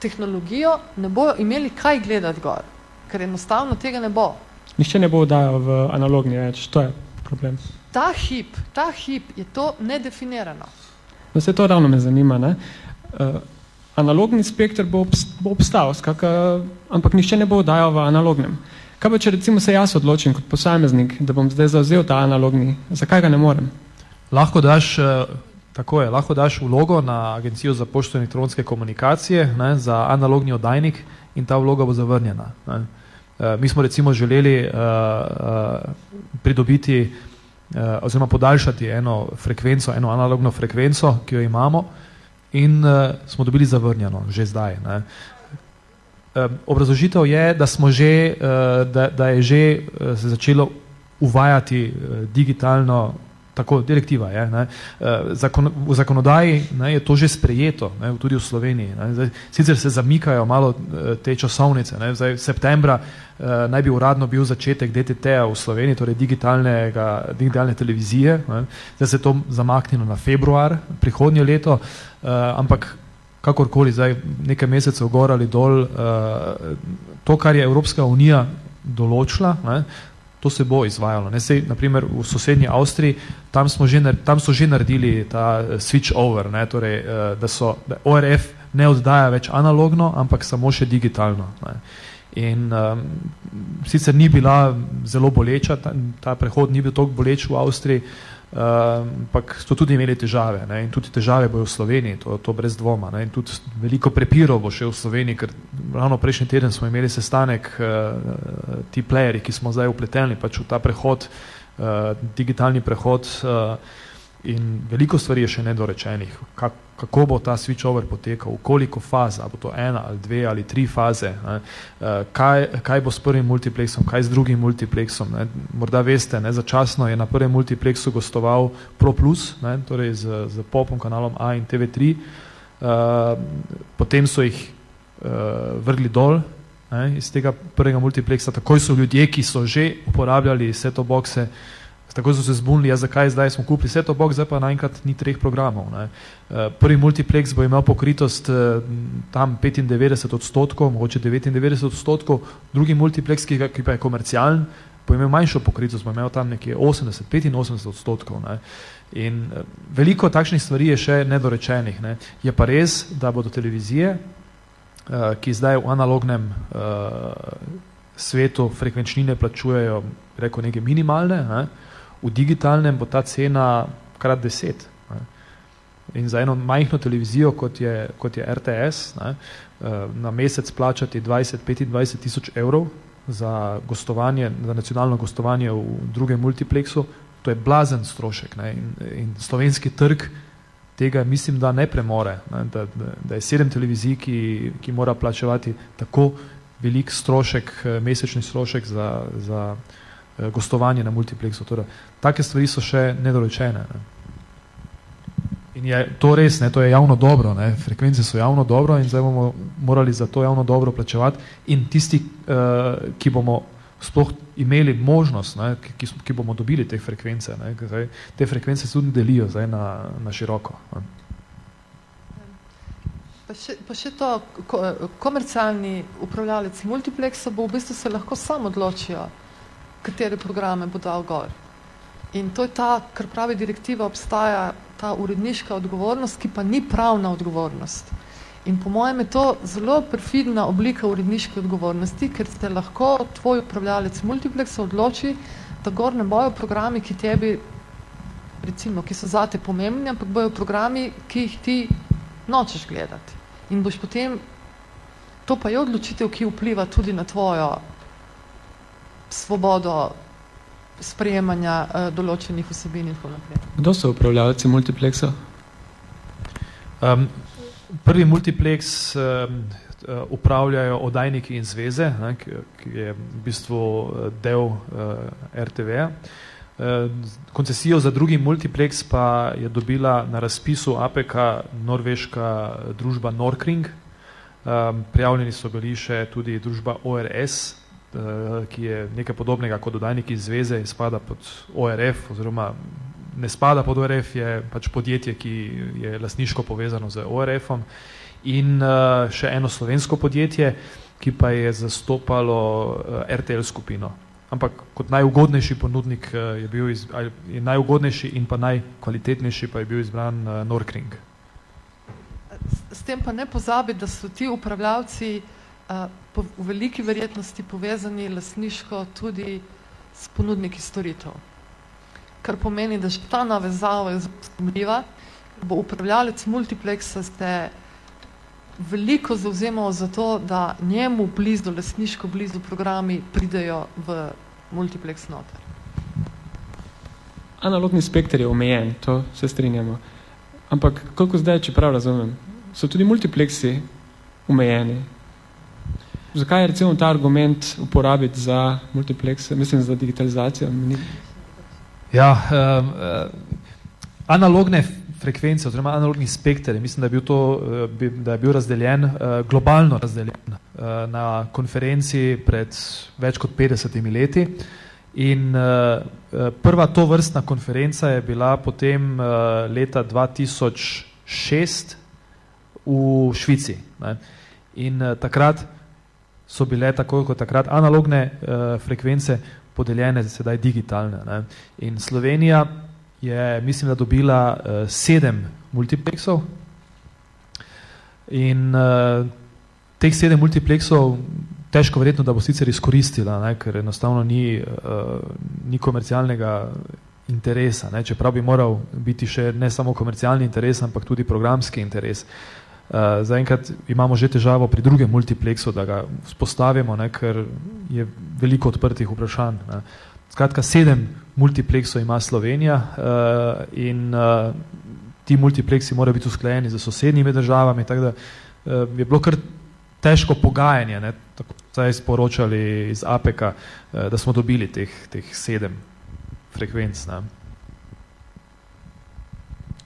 tehnologijo, ne bojo imeli kaj gledati gor, ker enostavno tega ne bo. Nihče ne bo dajal v analogni več, to je problem. Ta hip, ta hip je to nedefinirano. No, se to ravno me zanima. Ne? Uh, analogni spektr bo, obst bo obstal, skaka, ampak nišče ne bo dajal v analognem. Kaj pa, če recimo se jaz odločim kot posameznik, da bom zdaj zauzel ta analogni, zakaj ga ne morem? Lahko daš, tako je, lahko daš vlogo na Agencijo za pošto in elektronske komunikacije ne, za analogni oddajnik in ta vloga bo zavrnjena. Ne. Mi smo recimo želeli uh, uh, pridobiti uh, eh, oziroma podaljšati eno frekvenco, eno analogno frekvenco, ki jo imamo in eh, smo dobili zavrnjeno, že zdaj. Ne. Eh, obrazložitev je, da, že, eh, da, da je že eh, se začelo uvajati eh, digitalno tako direktiva je. Ne. Eh, zakon, v zakonodaji ne, je to že sprejeto, ne, tudi v Sloveniji. Ne. Zdaj, sicer se zamikajo malo eh, te časovnice. Ne. Zdaj, septembra eh, naj bi uradno bil začetek DTT-a v Sloveniji, torej digitalne televizije. Ne. Zdaj se je to zamaknilo na februar prihodnje leto, eh, ampak kakorkoli zdaj nekaj mesecev gor ali dol, eh, to, kar je Evropska unija določila, ne, to se bo izvajalo. Sej, naprimer v sosednji Avstriji, tam, smo že, tam so že naredili ta eh, switch over, ne, torej, eh, da so da ORF ne oddaja več analogno, ampak samo še digitalno. Ne. In um, sicer ni bila zelo boleča, ta, ta prehod ni bil toliko boleč v Avstriji, Ehm, ampak uh, so tudi imeli težave ne? in tudi težave bojo v Sloveniji, to, to brez dvoma. Ne? In tudi veliko prepirov bo še v Sloveniji, ker ravno prejšnji teden smo imeli sestanek, uh, ti playeri, ki smo zdaj upleteni pač v ta prehod, uh, digitalni prehod uh, in veliko stvari je še nedorečenih. Kak, kako bo ta switch over potekal, v koliko faza, bo to ena ali dve ali tri faze, ne, eh, kaj, kaj bo s prvim multiplexom, kaj z drugim multiplexom. Ne. Morda veste, ne, začasno je na prvem multiplexu gostoval Pro Plus, ne, torej z, z popom kanalom A in TV3, uh, eh, potem so jih uh, vrgli dol ne, iz tega prvega multiplexa, takoj so ljudje, ki so že uporabljali set-top boxe, Tako so se zbunili, ja, zakaj zdaj smo kupili vse to box, zdaj pa naenkrat ni treh programov. Ne. Eh, prvi multiplex bo imel pokritost eh, tam 95 odstotkov, mogoče 99 odstotkov, drugi multiplex, ki, ki pa je komercialen, bo imel manjšo pokritost, bo imel tam nekje 80-85 odstotkov. Ne. In eh, veliko takšnih stvari je še nedorečenih. Ne. Je pa res, da bodo televizije, ki zdaj v analognem svetu frekvenčnine plačujejo, reko, neke minimalne, ne, v digitalnem bo ta cena krat deset. Ne. In za eno majhno televizijo, kot je, kot je RTS, ne, eh, na mesec plačati 20-25 tisoč evrov za gostovanje, za nacionalno gostovanje v drugem multiplexu, to je blazen strošek. Ne. In, in slovenski trg tega mislim, da ne premore, ne, da, da, je sedem televizij, ki, ki mora plačevati tako velik strošek, eh, mesečni strošek za, za gostovanje na multiplexu. Torej, take stvari so še nedorečene. Ne. In je to res, ne, to je javno dobro, ne, frekvence so javno dobro in zdaj bomo morali za to javno dobro plačevati in tisti, uh, ki bomo sploh imeli možnost, ne, ki, ki bomo dobili te frekvence, ne, zdaj, te frekvence se tudi delijo zdaj na, na široko. Ne. Pa še, pa še to, ko, komercialni upravljalec multiplexa bo v bistvu se lahko sam odločijo, katere programe bo dal gor. In to je ta, kar pravi direktiva, obstaja ta uredniška odgovornost, ki pa ni pravna odgovornost. In po mojem je to zelo perfidna oblika uredniške odgovornosti, ker se lahko tvoj upravljalec multiplexa odloči, da gor ne bojo programi, ki tebi, recimo, ki so zate pomembni, ampak bojo programi, ki jih ti nočeš gledati. In boš potem, to pa je odločitev, ki vpliva tudi na tvojo svobodo sprejemanja uh, določenih vsebin in tako naprej. Kdo so upravljalci multiplexa? Um, prvi multiplex um, upravljajo oddajniki in zveze, ne, ki, je v bistvu del uh, RTV-a. Koncesijo za drugi multiplex pa je dobila na razpisu APK norveška družba Norkring. Um, prijavljeni so bili še tudi družba ORS, Eh, ki je nekaj podobnega kot dodajnik iz zveze in spada pod ORF oziroma ne spada pod ORF, je pač podjetje, ki je lasniško povezano z ORF-om in uh, še eno slovensko podjetje, ki pa je zastopalo eh, RTL skupino. Ampak kot najugodnejši ponudnik je bil iz, je najugodnejši in pa najkvalitetnejši pa je bil izbran Norkring. S tem pa ne pozabi, da so ti upravljavci uh, po, v veliki verjetnosti povezani lasniško tudi s ponudniki storitev. Kar pomeni, da že ta navezava je zelo bo upravljalec multiplexa ste veliko zauzemal za to, da njemu blizu, lasniško blizu programi pridejo v multiplex noter. Analogni spektr je omejen, to se strinjamo. Ampak koliko zdaj, če prav razumem, so tudi multiplexi omejeni, Zakaj recimo ta argument uporabiti za multiplexe, mislim za digitalizacijo? Ja, um, uh, analogne frekvence oziroma analogni spekter, mislim, da je bil, to, uh, da je bil razdeljen, uh, globalno razdeljen uh, na konferenci pred več kot 50 leti. In uh, prva to vrstna konferenca je bila potem uh, leta 2006 v Švici. Ne? In uh, takrat so bile tako kot takrat analogne uh, frekvence podeljene sedaj digitalne. Ne. In Slovenija je, mislim, da dobila uh, sedem multiplexov in uh, teh sedem multiplexov težko verjetno, da bo sicer izkoristila, ne, ker enostavno ni, uh, ni komercialnega interesa, ne, čeprav bi moral biti še ne samo komercialni interes, ampak tudi programski interes. Uh, Uh, Zaenkrat imamo že težavo pri drugem multiplexu, da ga spostavimo, ne, ker je veliko odprtih vprašanj. Ne. Skratka, sedem multiplexov ima Slovenija uh, in uh, ti multiplexi morajo biti usklajeni z sosednjimi državami, tako da uh, je bilo kar težko pogajanje, ne, tako zdaj sporočali iz APEK, uh, da smo dobili teh, teh sedem frekvenc. Ne.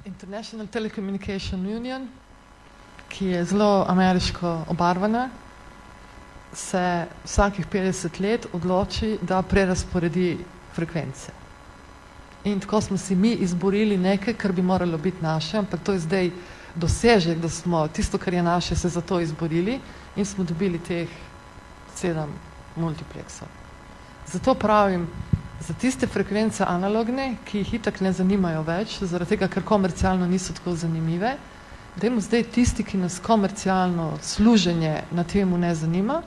International Telecommunication Union ki je zelo ameriško obarvana, se vsakih 50 let odloči, da prerasporedi frekvence. In tako smo si mi izborili nekaj, kar bi moralo biti naše, ampak to je zdaj dosežek, da smo tisto, kar je naše, se za to izborili in smo dobili teh sedem multiplexov. Zato pravim, za tiste frekvence analogne, ki jih itak ne zanimajo več, zaradi tega, ker komercialno niso tako zanimive, dajmo zdaj tisti, ki nas komercialno služenje na temu ne zanima,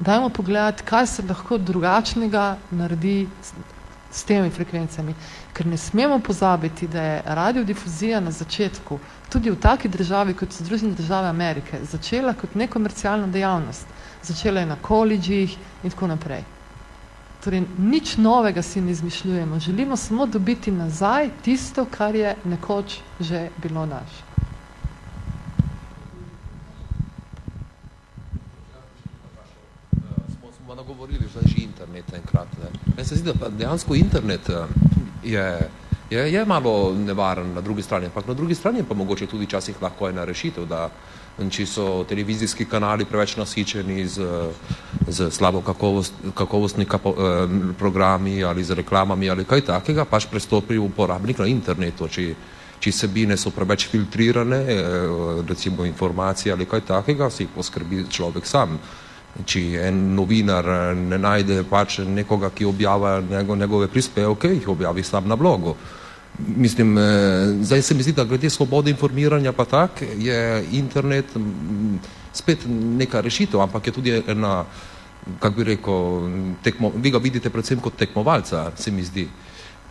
dajmo pogledati, kaj se lahko drugačnega naredi s, s temi frekvencami. Ker ne smemo pozabiti, da je radiodifuzija na začetku, tudi v taki državi, kot so Združene države Amerike, začela kot nekomercialna dejavnost. Začela je na koledžih in tako naprej. Torej, nič novega si ne izmišljujemo. Želimo samo dobiti nazaj tisto, kar je nekoč že bilo naše. nagovorili zdaj že internet enkrat. Ne. Meni se zdi, da dejansko internet eh, je, je, je malo nevaren na drugi strani, ampak na drugi strani pa mogoče tudi časih lahko ena rešitev, da če so televizijski kanali preveč nasičeni z, z slabo kakovost, kakovostni kapo, eh, programi ali z reklamami ali kaj takega, pač prestopi uporabnik na internetu, če, če sebine so preveč filtrirane, eh, recimo informacije ali kaj takega, si poskrbi človek sam. Če en novinar ne najde pač nekoga, ki objava njegove prispevke, jih objavi sam na blogu. Mislim, eh, zdaj se mi zdi, da glede svobode informiranja pa tak je internet spet neka rešitev, ampak je tudi ena, kako bi rekel, tekmo, vi ga vidite predvsem kot tekmovalca, se mi zdi.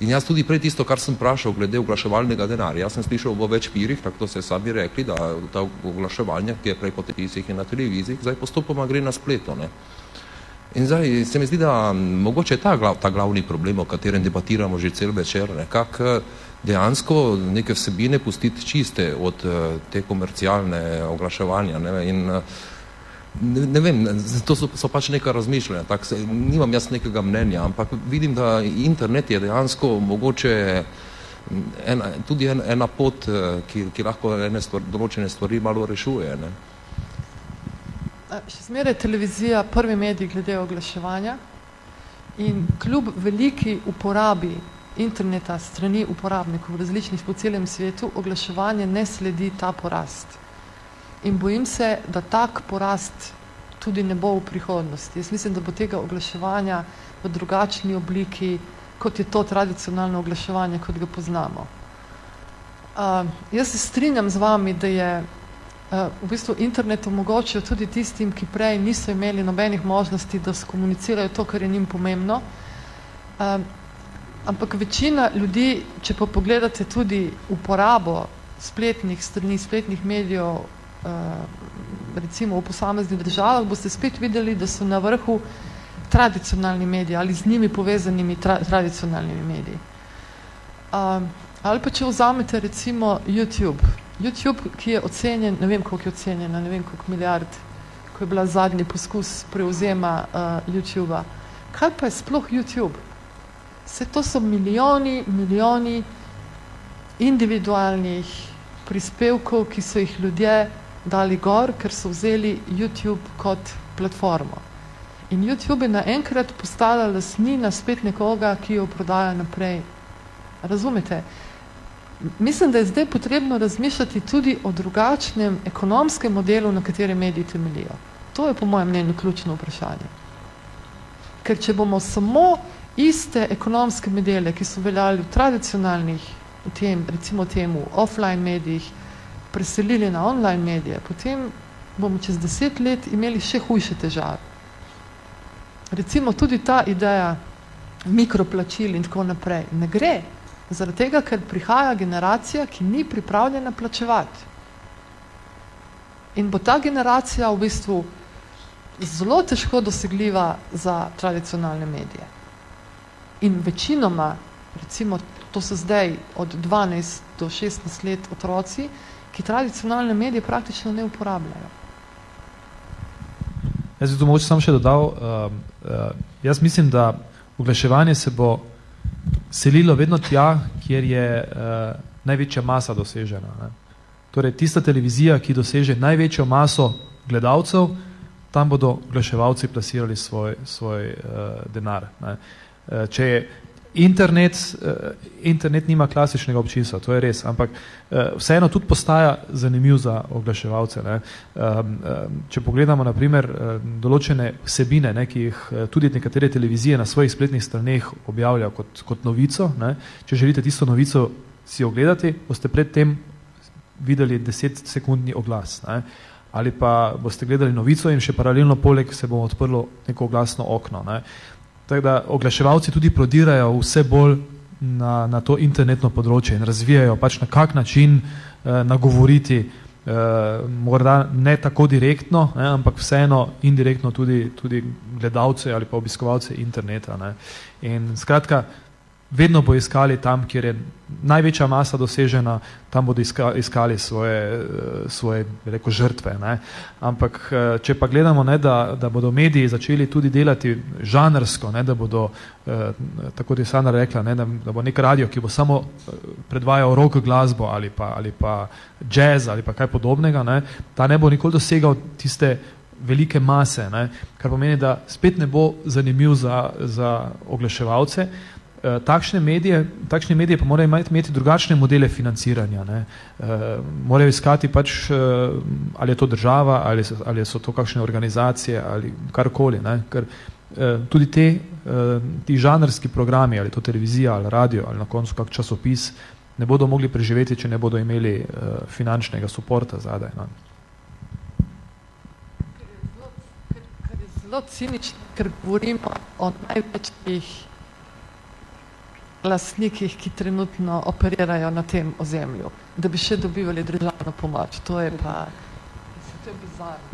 In jaz tudi prej tisto, kar sem vprašal glede oglaševalnega denarja, jaz sem slišal v več pirih, tako so se sami rekli, da ta oglaševanje, ki je prej po televizijih in na televizijih, zdaj postopoma gre na spleto. Ne? In zdaj se mi zdi, da mogoče je ta, glav, ta glavni problem, o katerem debatiramo že cel večer, nekako dejansko neke vsebine pustiti čiste od te komercialne oglaševanja. Ne? In ne, ne vem, to so, so pač neka razmišljanja, tak se, nimam jaz nekega mnenja, ampak vidim, da internet je dejansko mogoče ena, tudi en, ena pot, ki, ki lahko ene stvar, določene stvari malo rešuje. Ne? Še zmeraj televizija prvi medij glede oglaševanja in kljub veliki uporabi interneta strani uporabnikov različnih po celem svetu, oglaševanje ne sledi ta porast. In bojim se, da tak porast tudi ne bo v prihodnosti. Jaz mislim, da bo tega oglaševanja v drugačni obliki, kot je to tradicionalno oglaševanje, kot ga poznamo. Uh, jaz se strinjam z vami, da je v bistvu internet omogočil tudi tistim, ki prej niso imeli nobenih možnosti, da skomunicirajo to, kar je njim pomembno. Ampak večina ljudi, če pa pogledate tudi uporabo spletnih strani, spletnih medijev, recimo v posameznih državah, boste spet videli, da so na vrhu tradicionalni mediji ali z njimi povezanimi tra tradicionalnimi mediji. Ali pa če vzamete recimo YouTube, YouTube, ki je ocenjen, ne vem, koliko je ocenjen, ne vem, koliko milijard, ko je bila zadnji poskus prevzema uh, YouTube-a. Kaj pa je sploh YouTube? Vse to so milijoni, milijoni individualnih prispevkov, ki so jih ljudje dali gor, ker so vzeli YouTube kot platformo. In YouTube je naenkrat postala lasnina spet nekoga, ki jo prodaja naprej. Razumete? Mislim, da je zdaj potrebno razmišljati tudi o drugačnem ekonomskem modelu, na katerem mediji temelijo. To je po mojem mnenju ključno vprašanje. Ker če bomo samo iste ekonomske modele, ki so veljali v tradicionalnih, v tem, recimo temu, offline medijih, preselili na online medije, potem bomo čez deset let imeli še hujše težave. Recimo tudi ta ideja mikroplačil in tako naprej. Ne gre. Zaradi tega, ker prihaja generacija, ki ni pripravljena plačevati. In bo ta generacija v bistvu zelo težko dosegljiva za tradicionalne medije. In večinoma, recimo, to so zdaj od 12 do 16 let otroci, ki tradicionalne medije praktično ne uporabljajo. Jaz bi to mogoče sam še dodal. Uh, uh, jaz mislim, da oglaševanje se bo selilo vedno tja, kjer je uh, največja masa dosežena. Ne. Torej, tista televizija, ki doseže največjo maso gledalcev, tam bodo oglaševalci plasirali svoj, svoj uh, denar. Ne. Uh, če je internet, uh, internet nima klasičnega občinstva, to je res, ampak uh, vseeno tudi postaja zanimiv za oglaševalce. Ne. Um, um, če pogledamo naprimer uh, določene vsebine, ne, ki jih tudi nekatere televizije na svojih spletnih straneh objavljajo kot, kot novico, ne. če želite tisto novico si ogledati, boste predtem videli 10 sekundni oglas. Ne. Ali pa boste gledali novico in še paralelno poleg se bo odprlo neko oglasno okno. Ne. Tako da oglaševalci tudi prodirajo vse bolj na, na to internetno področje in razvijajo pač na kak način eh, nagovoriti, eh, morda ne tako direktno, ne, ampak vseeno indirektno tudi, tudi gledalce ali pa obiskovalce interneta. Ne. In skratka, vedno bo iskali tam, kjer je največja masa dosežena, tam bodo iskali svoje, svoje reko, žrtve. Ne. Ampak če pa gledamo, ne, da, da bodo mediji začeli tudi delati žanrsko, ne, da bodo, tako kot je Sandra rekla, ne, da, da bo nek radio, ki bo samo predvajal rock glasbo ali pa, ali pa jazz ali pa kaj podobnega, ne, ta ne bo nikoli dosegal tiste velike mase, ne, kar pomeni, da spet ne bo zanimiv za, za oglaševalce, Eh, takšne medije, takšne medije pa morajo imeti, drugačne modele financiranja. Ne. E, morajo iskati pač, eh, ali je to država, ali so, ali so to kakšne organizacije, ali karkoli. Ne. Ker tudi te, ti žanrski programi, ali to televizija, ali radio, ali na koncu kak časopis, ne bodo mogli preživeti, če ne bodo imeli finančnega suporta zadaj. No. Ker je zelo cinično, ker govorimo o največjih lastnikih, ki trenutno operirajo na tem ozemlju, da bi še dobivali državno pomoč. To je pa, to je bizarno.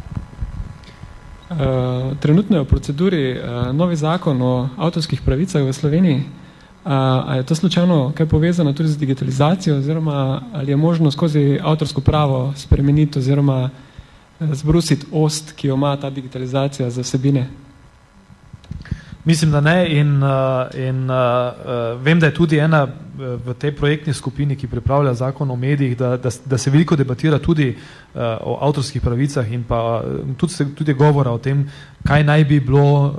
Uh, trenutno je v proceduri uh, novi zakon o avtorskih pravicah v Sloveniji. Uh, a je to slučajno kaj povezano tudi z digitalizacijo oziroma ali je možno skozi avtorsko pravo spremeniti oziroma zbrusiti ost, ki jo ima ta digitalizacija za sebine? Mislim, da ne in, uh, in uh, uh, vem, da je tudi ena v tej projektni skupini, ki pripravlja zakon o medijih, da, da, da se veliko debatira tudi uh, o avtorskih pravicah in pa tudi, tudi govora o tem, kaj naj bi bilo uh,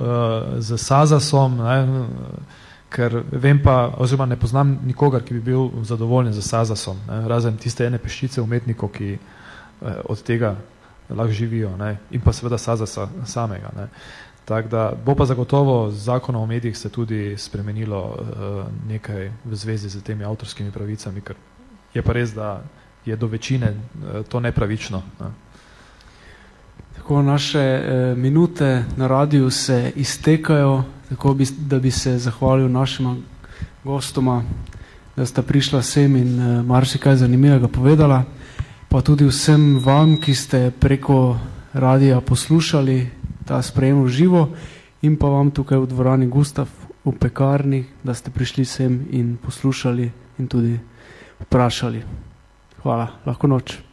z Sazasom, ne, ker vem pa, oziroma ne poznam nikogar, ki bi bil zadovoljen z Sazasom, ne, razen tiste ene peščice umetnikov, ki uh, od tega lahko živijo ne, in pa seveda Sazasa samega. Ne. Tako da bo pa zagotovo z zakonom o medijih se tudi spremenilo uh, nekaj v zvezi z temi avtorskimi pravicami, ker je pa res, da je do večine uh, to nepravično. Ne. Tako naše uh, minute na radiju se iztekajo, tako bi, da bi se zahvalil našima gostoma, da sta prišla sem in uh, marsikaj zanimivega povedala, pa tudi vsem vam, ki ste preko radija poslušali ta sprejem v živo in pa vam tukaj v dvorani Gustav v pekarni, da ste prišli sem in poslušali in tudi vprašali. Hvala, lahko noč.